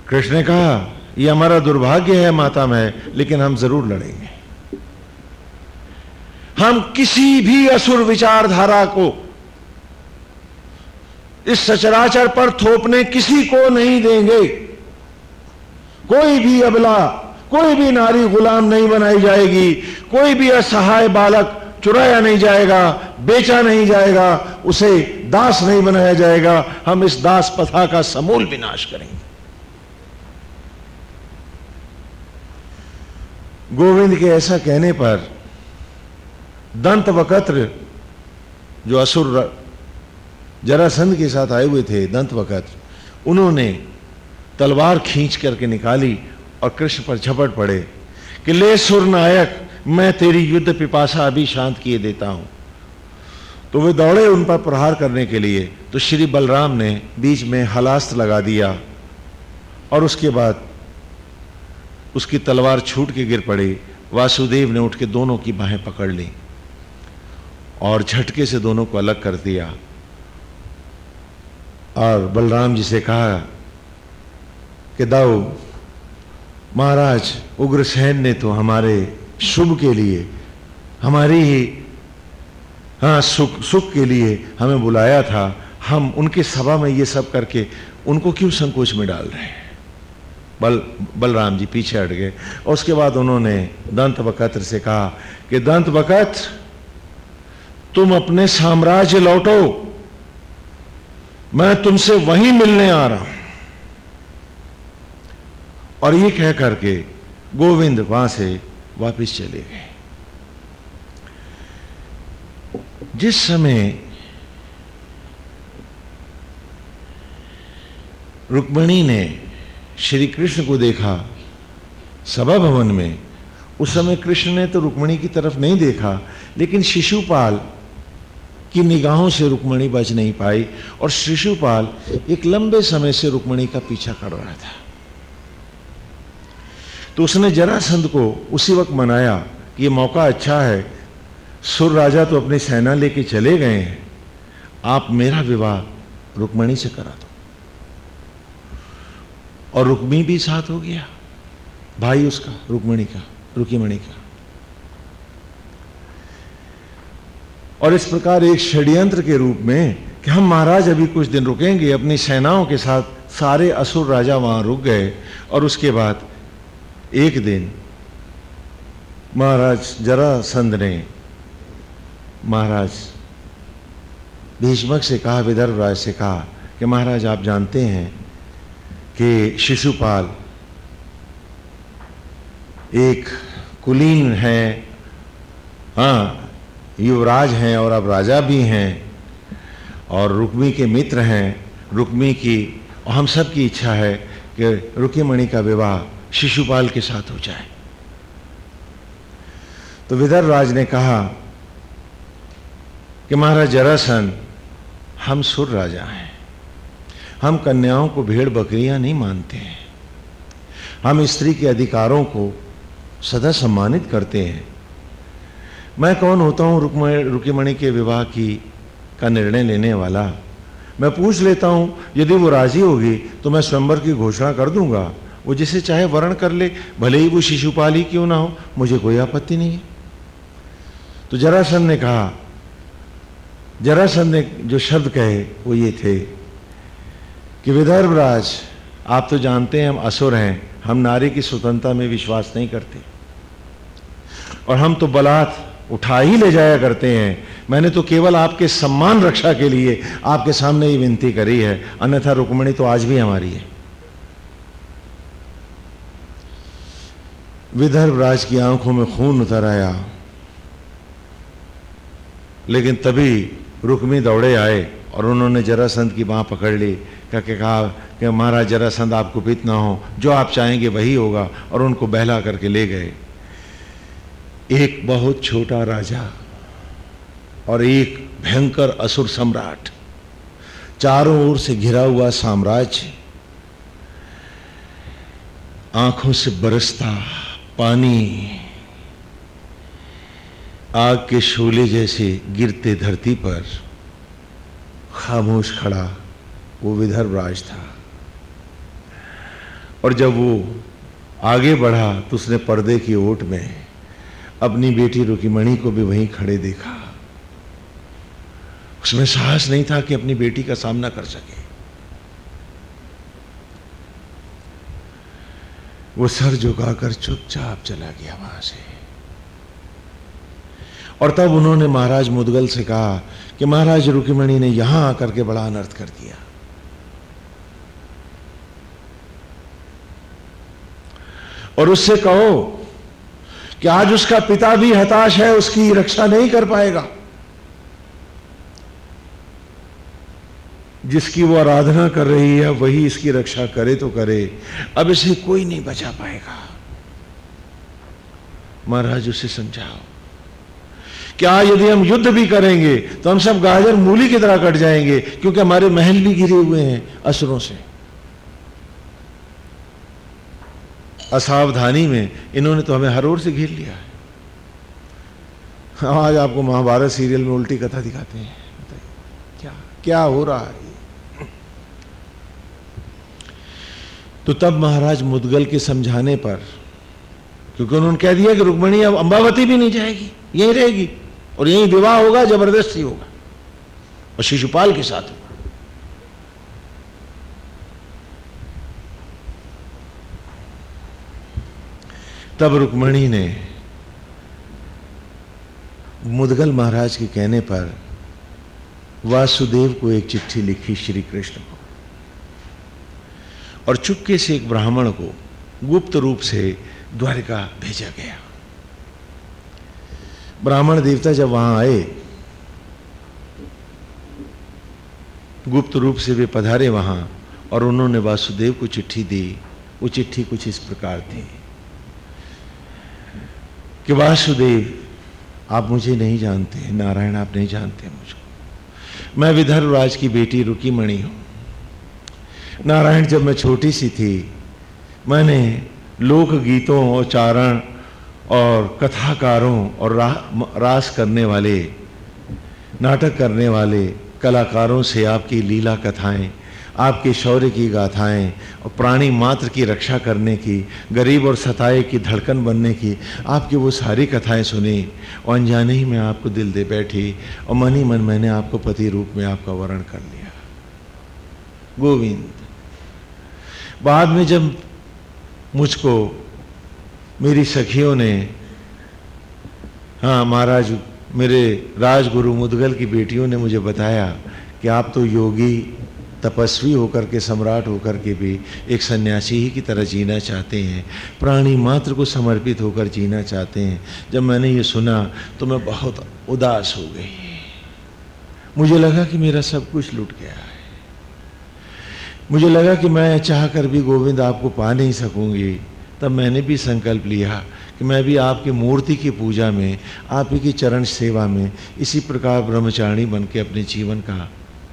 कृष्ण ने कहा यह हमारा दुर्भाग्य है, माता में, लेकिन हम ज़रूर लड़ेंगे। हम किसी भी असुर विचारधारा को इस सचराचर पर थोपने किसी को नहीं देंगे। कोई भी अबला कोई भी नारी गुलाम नहीं बनाई जाएगी, कोई भी असहाय बालक चुराया नहीं जाएगा, बेचा नहीं जाएगा, उसे दास नहीं बनाया जाएगा, हम इस दास प्रथा का समूल विनाश करेंगे। गोविंद के ऐसा कहने पर दंत वकत्र जो असुर जरासंध के साथ आए हुए थे, दंत वकत्र, उन्होंने तलवार खींच करके निकाली और कृष्ण पर झपट पड़े कि ले सुर नायक, मैं तेरी युद्ध पिपासा अभी शांत किए देता हूँ। तो वे दौड़े उन पर प्रहार करने के लिए। तो श्री बलराम ने बीच में हलास्त लगा दिया और उसके बाद उसकी तलवार छूट के गिर पड़ी। वासुदेव ने उठ के दोनों की बाहें पकड़ ली और झटके से दोनों को अलग कर दिया। और बलराम जी से कहा कि दाऊ महाराज उग्रसेन ने तो हमारे शुभ के लिए, हमारी ही हाँ सुख सुख के लिए हमें बुलाया था। हम उनके सभा में ये सब करके उनको क्यों संकोच में डाल रहे हैं? बल, बलराम जी पीछे हट गए। और उसके बाद उन्होंने दंत बकत्र से कहा कि, दंत बकत, तुम अपने साम्राज्य लौटो। मैं तुमसे वहीं मिलने आ रहा हूँ। और ये कह करके गोविंद वहाँ से वापस चले गए। जिस समय रुक्मणी ने श्री कृष्ण को देखा सभा भवन में, उस समय कृष्ण ने तो रुक्मणी की तरफ़ नहीं देखा, लेकिन शिशुपाल की निगाहों से रुक्मणी बच नहीं पाई और शिशुपाल एक लंबे समय से रुक्मणी का पीछा कर रहा था। तो उसने जरासंध को उसी वक्त मनाया कि ये मौका अच्छा है। सुर राजा तो अपनी सेना लेके चले गए हैं। आप मेरा विवाह रुक्मणी से करा दो। और रुक्मी भी साथ हो गया। भाई उसका, रुक्मणी का, रुकीमणि का। और इस प्रकार एक षड्यंत्र के रूप में कि हम महाराज अभी कुछ दिन रुकेंगे, अपनी सेनाओं के साथ सारे असुर राजा वहाँ रुक गए और उसके बाद एक दिन महाराज जरा जरासंध ने महाराज भीष्मक से कहा, विदर्भ राज से कहा कि महाराज, आप जानते हैं कि शिशुपाल एक कुलीन है। हाँ युवराज हैं और अब राजा भी हैं और रुक्मी के मित्र हैं। रुक्मी की, और हम सब की इच्छा है कि रुकीमणि का विवाह शिशुपाल के साथ हो जाए। तो विदर्भ राज ने कहा कि महाराज जरासन हम सुर राजा हैं। हम कन्याओं को भेड़ बकरियाँ नहीं मानते हैं। हम स्त्री के अधिकारों को सदा सम्मानित करते हैं। मैं कौन होता हूँ रुकीमणि के विवाह की, का निर्णय लेने वाला? मैं पूछ लेता हूँ, यदि वो राज़ी होगी तो मैं स्वयंवर की घोषणा कर दूँगा। वो जिसे चाहे वर्ण कर ले, भले ही वो शिशुपाल ही क्यों ना हो, मुझे कोई आपत्ति नहीं है। तो जरासन ने कहा जरासन ने जो शब्द कहे, वो ये थे कि विदर्भराज आप तो जानते हैं हम असुर हैं, हम नारी की स्वतंत्रता में विश्वास नहीं करते। और हम तो बलात् उठा ही ले जाया करते हैं। मैंने तो केवल आपके सम्मान रक्षा के लिए आपके सामने ये विनती करी है, अन्यथा रुक्मणी तो आज भी हमारी है। विदर्भ राज की आँखों में खून उतर आया। लेकिन तभी रुक्मी दौड़े आए और उन्होंने जरासंध की बाह पकड़ ली। क्या कहा कि महाराज, जरासंध आपको पित ना हो। जो आप चाहेंगे वही होगा और उनको बहला करके ले गए। एक बहुत छोटा राजा और एक भयंकर असुर सम्राट, चारों ओर से घिरा हुआ साम्राज्य, आँखों से बरसता पानी आग के शोले जैसे गिरते धरती पर खामोश खड़ा वो विदर्भ राज था। और जब वो आगे बढ़ा तो उसने पर्दे की ओट में अपनी बेटी रुकीमणि को भी वहीं खड़े देखा। उसमें साहस नहीं था कि अपनी बेटी का सामना कर सके। वो सर झुकाकर चुपचाप चला गया वहाँ से। और तब उन्होंने महाराज मुदगल से कहा कि महाराज रुक्मणी ने यहाँ आकर के बड़ा अनर्थ कर दिया। और उससे कहो कि आज उसका पिता भी हताश है, उसकी रक्षा नहीं कर पाएगा। जिसकी वो आराधना कर रही है, वही इसकी रक्षा करे तो करे। अब इसे कोई नहीं बचा पाएगा। महाराज, उसे समझाओ। क्या यदि हम युद्ध भी करेंगे तो हम सब गाजर मूली की तरह कट जाएँगे, क्योंकि हमारे महल भी घिरे हुए हैं असुरों से। असावधानी में इन्होंने तो हमें हर ओर से घेर लिया है। आज आपको महाभारत सीरियल में उल्टी कथा दिखाते हैं। क्या क्या हो रहा है? तो तब महाराज मुदगल के समझाने पर, क्योंकि उन्होंने कह दिया कि रुक्मणी, अब अंबावती भी नहीं जाएगी, यहीं रहेगी, और यहीं विवाह होगा, ज़बरदस्ती होगा, और शिशुपाल के साथ होगा। तब रुक्मणी ने मुदगल महाराज के कहने पर वासुदेव को एक चिट्ठी लिखी श्री कृष्ण और चुपके से एक ब्राह्मण को गुप्त रूप से द्वारिका भेजा गया। ब्राह्मण देवता जब वहाँ आए, गुप्त रूप से वे पधारे वहाँ और उन्होंने वासुदेव को चिट्ठी दी। वो चिट्ठी कुछ इस प्रकार थी कि, वासुदेव, आप मुझे नहीं जानते, नारायण, आप नहीं जानते मुझको। मैं विदर्भ राज की बेटी रुकी मणि हूँ। नारायण जब मैं छोटी सी थी मैंने लोक गीतों और चारण और कथाकारों और रा, रास करने वाले नाटक करने वाले कलाकारों से आपकी लीला कथाएँ आपके शौर्य की गाथाएँ और प्राणी मात्र की रक्षा करने की गरीब और सताए की धड़कन बनने की आपकी वो सारी कथाएँ सुनी और अनजाने ही मैं आपको दिल दे बैठी और मन ही मन मैंने आपको पति रूप में आपका वर्ण कर लिया गोविंद। बाद में जब मुझको मेरी सखियों ने हाँ महाराज, मेरे राजगुरु मुदगल की बेटियों ने मुझे बताया कि आप तो योगी, तपस्वी होकर के, सम्राट होकर के भी एक सन्यासी ही की तरह जीना चाहते हैं, प्राणी मात्र को समर्पित होकर जीना चाहते हैं। जब मैंने ये सुना तो मैं बहुत उदास हो गई। मुझे लगा कि मेरा सब कुछ लुट गया। मुझे लगा कि मैं चाह कर भी गोविंद आपको पा नहीं सकूँगी। तब मैंने भी संकल्प लिया कि मैं भी आपकी मूर्ति की पूजा में, आप ही की चरण सेवा में, इसी प्रकार ब्रह्मचारिणी बन के अपने जीवन का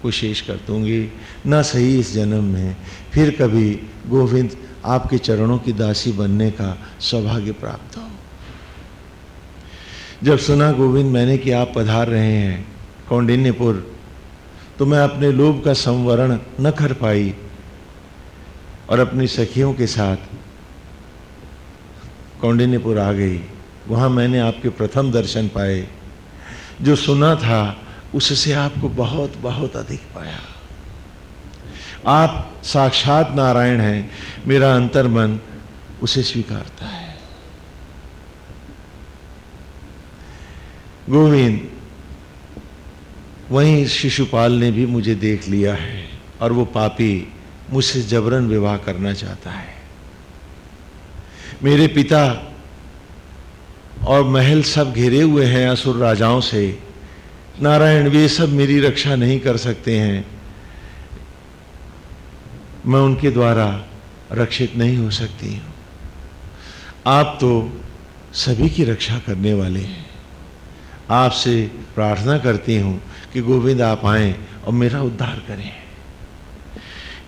कोशिश कर दूँगी। न सही इस जन्म में, फिर कभी गोविंद आपके चरणों की दासी बनने का सौभाग्य प्राप्त हो। जब सुना गोविंद मैंने कि आप पधार रहे हैं कौंडिन्यपुर तो मैं अपने लोभ का संवरण न कर पाई। और अपनी सखियों के साथ कौंडिन्यपुर आ गई। वहाँ मैंने आपके प्रथम दर्शन पाए। जो सुना था, उससे आपको बहुत बहुत अधिक पाया। आप साक्षात नारायण हैं। मेरा अंतर मन उसे स्वीकारता है। गोविंद, वहीं शिशुपाल ने भी मुझे देख लिया है और वो पापी मुझसे जबरन विवाह करना चाहता है। मेरे पिता और महल सब घिरे हुए हैं असुर राजाओं से। नारायण, वे सब मेरी रक्षा नहीं कर सकते हैं। मैं उनके द्वारा रक्षित नहीं हो सकती हूँ। आप तो सभी की रक्षा करने वाले हैं। आपसे प्रार्थना करती हूँ कि गोविंद आप आए और मेरा उद्धार करें।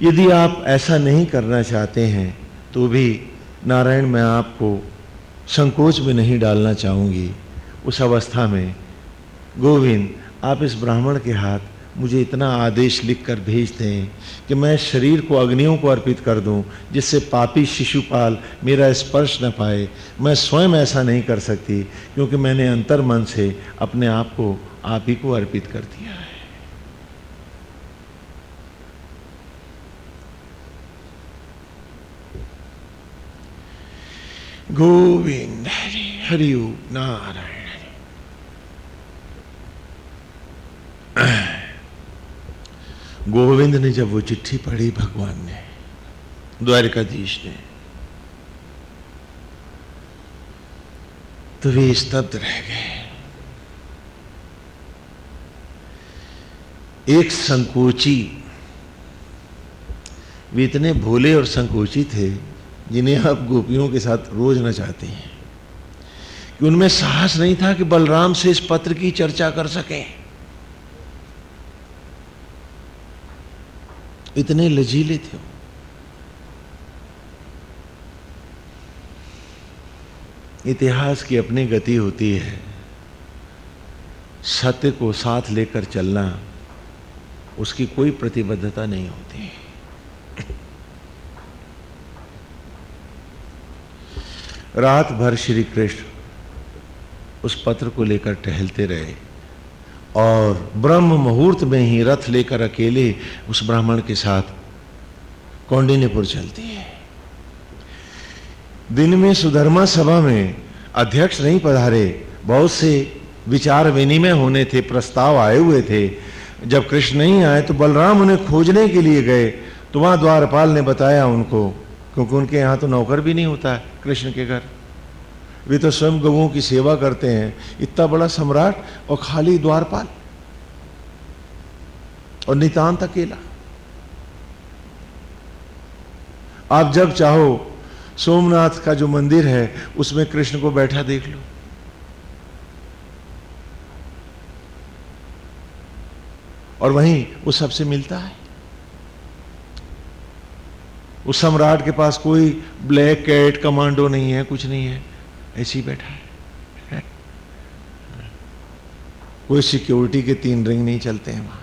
यदि आप ऐसा नहीं करना चाहते हैं तो भी नारायण मैं आपको संकोच में नहीं डालना चाहूँगी। उस अवस्था में, गोविंद, आप इस ब्राह्मण के हाथ मुझे इतना आदेश लिख कर भेज दें कि मैं शरीर को अग्नियों को अर्पित कर दूँ, जिससे पापी शिशुपाल मेरा स्पर्श न पाए। मैं स्वयं ऐसा नहीं कर सकती, क्योंकि मैंने अंतर मन से अपने आप को आप ही को अर्पित कर दिया है। गोविंद, हरि हरिओ नारायण। गोविंद ने जब वो चिट्ठी पढ़ी भगवान ने, द्वारिकाधीश ने तो वे स्तब्ध रह गए। एक संकोची, वे इतने भोले और संकोची थे जिन्हें आप गोपियों के साथ रोज न चाहते हैं। कि उनमें साहस नहीं था कि बलराम से इस पत्र की चर्चा कर सकें। इतने लजीले थे इतिहास की अपनी गति होती है। सत्य को साथ लेकर चलना उसकी कोई प्रतिबद्धता नहीं होती। रात भर श्री कृष्ण उस पत्र को लेकर टहलते रहे और ब्रह्म मुहूर्त में ही रथ लेकर अकेले उस ब्राह्मण के साथ कौंडिन्यपुर चलती है। दिन में सुधर्मा सभा में अध्यक्ष नहीं पधारे, बहुत से विचार विनिमय होने थे, प्रस्ताव आए हुए थे। जब कृष्ण नहीं आए तो बलराम उन्हें खोजने के लिए गए तो वहाँ द्वारपाल ने बताया उनको क्योंकि उनके यहाँ तो नौकर भी नहीं होता है, कृष्ण के घर। वे तो स्वयं गवों की सेवा करते हैं। इतना बड़ा सम्राट और खाली द्वारपाल। और नितांत अकेला। आप जब चाहो, सोमनाथ का जो मंदिर है, उसमें कृष्ण को बैठा देख लो। और वहीं वो सबसे मिलता है। उस सम्राट के पास कोई ब्लैक कैट, कमांडो नहीं है, कुछ नहीं है। ऐसे ही बैठा है। कोई सिक्योरिटी के तीन रिंग नहीं चलते हैं वहाँ।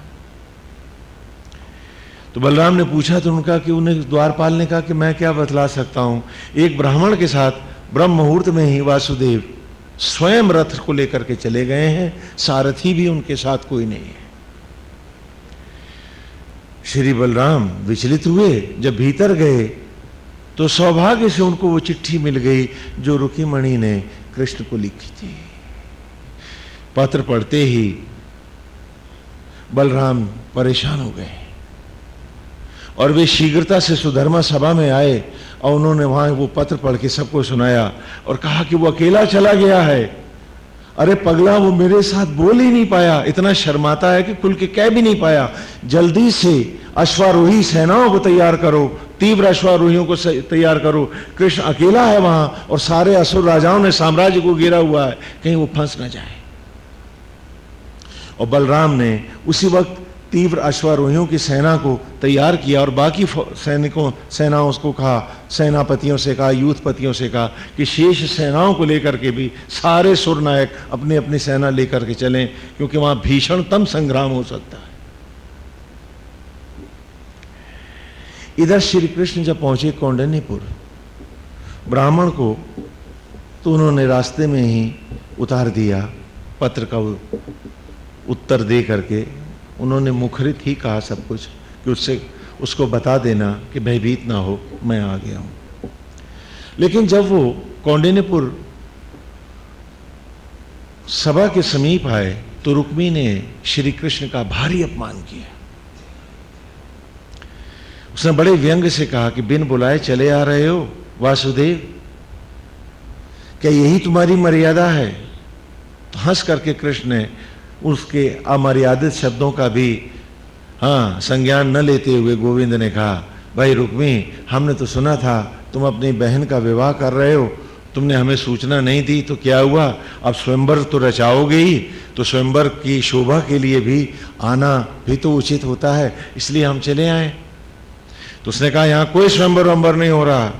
तो बलराम ने पूछा तो उनका कि उन्हें द्वारपाल ने कहा कि मैं क्या बतला सकता हूँ? एक ब्राह्मण के साथ ब्रह्म मुहूर्त में ही वासुदेव स्वयं रथ को लेकर के चले गए हैं। सारथी भी उनके साथ कोई नहीं है। श्री बलराम विचलित हुए, जब भीतर गए तो सौभाग्य से उनको वो चिट्ठी मिल गई, जो रुकीमणि ने कृष्ण को लिखी थी। पत्र पढ़ते ही बलराम परेशान हो गए। और वे शीघ्रता से सुधर्मा सभा में आए, और उन्होंने वहाँ वो पत्र पढ़ के सबको सुनाया, और कहा कि वो अकेला चला गया है। अरे पगला, वो मेरे साथ बोल ही नहीं पाया। इतना शर्माता है कि खुल के कह भी नहीं पाया। जल्दी से अश्वारोही सेनाओं को तैयार करो, तीव्र अश्वारोहियों को तैयार करो। कृष्ण अकेला है वहाँ और सारे असुर राजाओं ने साम्राज्य को घेरा हुआ है। कहीं वो फंस ना जाए। और बलराम ने उसी वक्त तीव्र अश्वारोहियों की सेना को तैयार किया और बाकी सैनिकों, सेनाओं को कहा, सेनापतियों से कहा यूथपतियों से कहा कि शेष सेनाओं को लेकर के भी सारे सुरनायक अपनी अपनी सेना लेकर के चलें, क्योंकि वहाँ भीषणतम संग्राम हो सकता है। इधर श्री कृष्ण जब पहुँचे कौंडन्यपुर ब्राह्मण को तो उन्होंने रास्ते में ही उतार दिया, पत्र का उत्तर दे करके उन्होंने मुखरित ही कहा सब कुछ कि उससे, उसको बता देना कि भयभीत ना हो, मैं आ गया हूँ। लेकिन जब वो कौंडिन्यपुर सभा के समीप आए तो रुक्मी ने श्री कृष्ण का भारी अपमान किया। उसने बड़े व्यंग से कहा कि बिन बुलाए चले आ रहे हो, वासुदेव। क्या यही तुम्हारी मर्यादा है? तो हंस करके कृष्ण ने उसके अमर्यादित शब्दों का भी हाँ संज्ञान न लेते हुए गोविंद ने कहा, भाई रुक्मी, हमने तो सुना था, तुम अपनी बहन का विवाह कर रहे हो। तुमने हमें सूचना नहीं दी तो क्या हुआ? अब स्वयंवर तो रचाओगे ही। तो स्वयंवर की शोभा के लिए भी आना भी तो उचित होता है, इसलिए हम चले आए। तो उसने कहा, यहाँ कोई स्वयंवर वंबर नहीं हो रहा।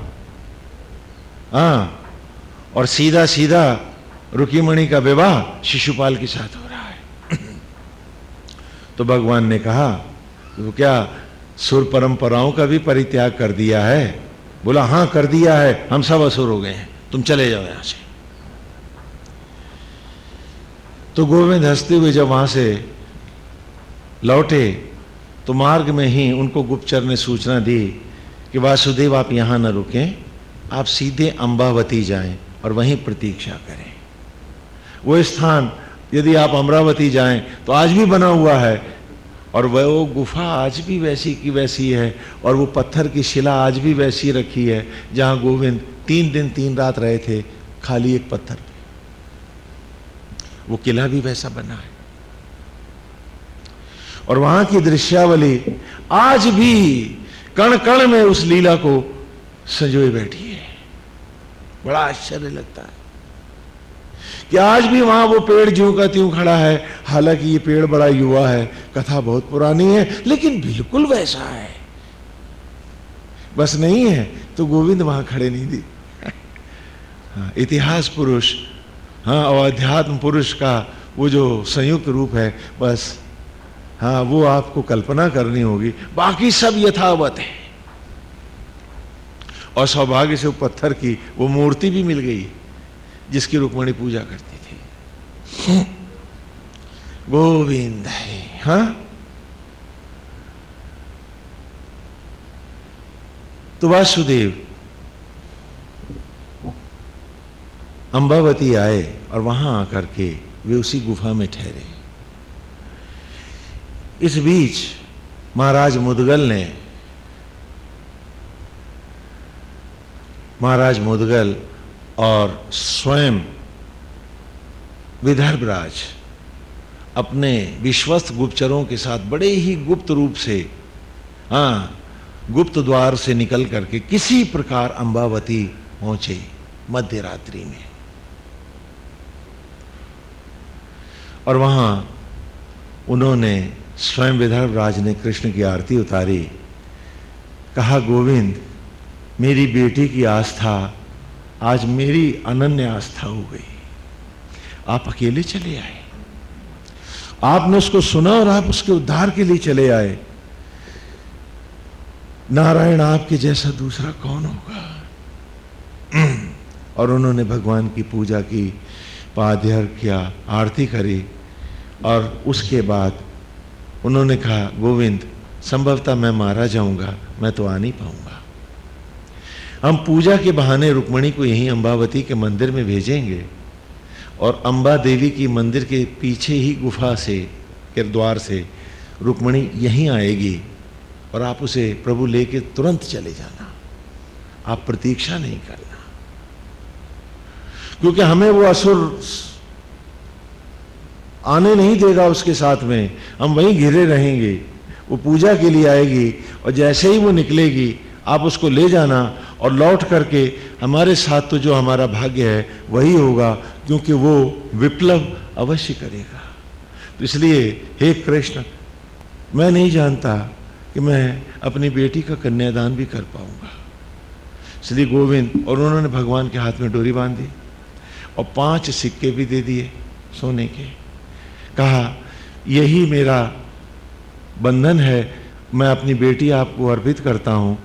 हाँ और सीधा सीधा रुकीमणि का विवाह शिशुपाल के साथ हो तो भगवान ने कहा तो क्या सुर परंपराओं का भी परित्याग कर दिया है? बोला, हाँ, कर दिया है। हम सब असुर हो गए हैं। तुम चले जाओ यहाँ से। तो गोविंद हँसते हुए जब वहाँ से लौटे तो मार्ग में ही उनको गुप्तचर ने सूचना दी कि, वासुदेव, आप यहाँ न रुकें। आप सीधे अंबावती जाएँ और वहीं प्रतीक्षा करें। वो स्थान यदि आप अमरावती जाएँ तो आज भी बना हुआ है। और वह वो गुफा आज भी वैसी की वैसी है, और वो पत्थर की शिला आज भी वैसी रखी है, जहाँ गोविंद तीन दिन तीन रात रहे थे, खाली एक पत्थर वो किला भी वैसा बना है। और वहाँ की दृश्यावली, आज भी कण कण में उस लीला को संजोए बैठी है। बड़ा आश्चर्य लगता है। कि आज भी वहाँ वो पेड़ ज्यों का त्यों खड़ा है। हालाँकि ये पेड़ बड़ा युवा है कथा बहुत पुरानी है लेकिन बिल्कुल वैसा है। बस नहीं है तो गोविंद वहाँ खड़े नहीं दी हाँ, इतिहास पुरुष हाँ और अध्यात्म पुरुष का वो जो संयुक्त रूप है बस हाँ वो आपको कल्पना करनी होगी। बाकी सब यथावत है। और सौभाग्य से वो पत्थर की वो मूर्ति भी मिल गई। जिसकी रुक्मणी पूजा करती थी। गोविंद है, हा? तो वासुदेव अंबावती आए और वहाँ आकर के वे उसी गुफा में ठहरे। इस बीच महाराज मुदगल ने, महाराज मुदगल और स्वयं विदर्भराज अपने विश्वस्त गुप्तचरों के साथ बड़े ही गुप्त रूप से हाँ गुप्त द्वार से निकल करके किसी प्रकार अंबावती पहुँचे मध्य रात्रि में। और वहाँ उन्होंने स्वयं विदर्भ राज ने कृष्ण की आरती उतारी, कहा, गोविंद, मेरी बेटी की आस्था आज मेरी अनन्य आस्था हो गई। आप अकेले चले आए। आपने उसको सुना और आप उसके उद्धार के लिए चले आए। नारायण आपके जैसा दूसरा कौन होगा? और उन्होंने भगवान की पूजा की पाध्यर किया, आरती करी और उसके बाद उन्होंने कहा, गोविंद, संभवतः मैं मारा जाऊँगा, मैं तो आ नहीं पाऊँगा। हम पूजा के बहाने रुक्मणी को यहीं अंबावती के मंदिर में भेजेंगे और अंबा देवी की मंदिर के पीछे ही गुफा से के द्वार से रुक्मणी यहीं आएगी और आप उसे प्रभु लेके तुरंत चले जाना। आप प्रतीक्षा नहीं करना। क्योंकि हमें वो असुर आने नहीं देगा उसके साथ में। हम वहीं घिरे रहेंगे। वो पूजा के लिए आएगी और जैसे ही वो निकलेगी, आप उसको ले जाना। और लौट करके हमारे साथ तो जो हमारा भाग्य है, वही होगा, क्योंकि वो विप्लव अवश्य करेगा। तो इसलिए, हे कृष्ण, मैं नहीं जानता कि मैं अपनी बेटी का कन्यादान भी कर पाऊँगा। श्री गोविंद और उन्होंने भगवान के हाथ में डोरी बाँध दी और पाँच सिक्के भी दे दिए सोने के। कहा, यही मेरा बंधन है, मैं अपनी बेटी आपको अर्पित करता हूँ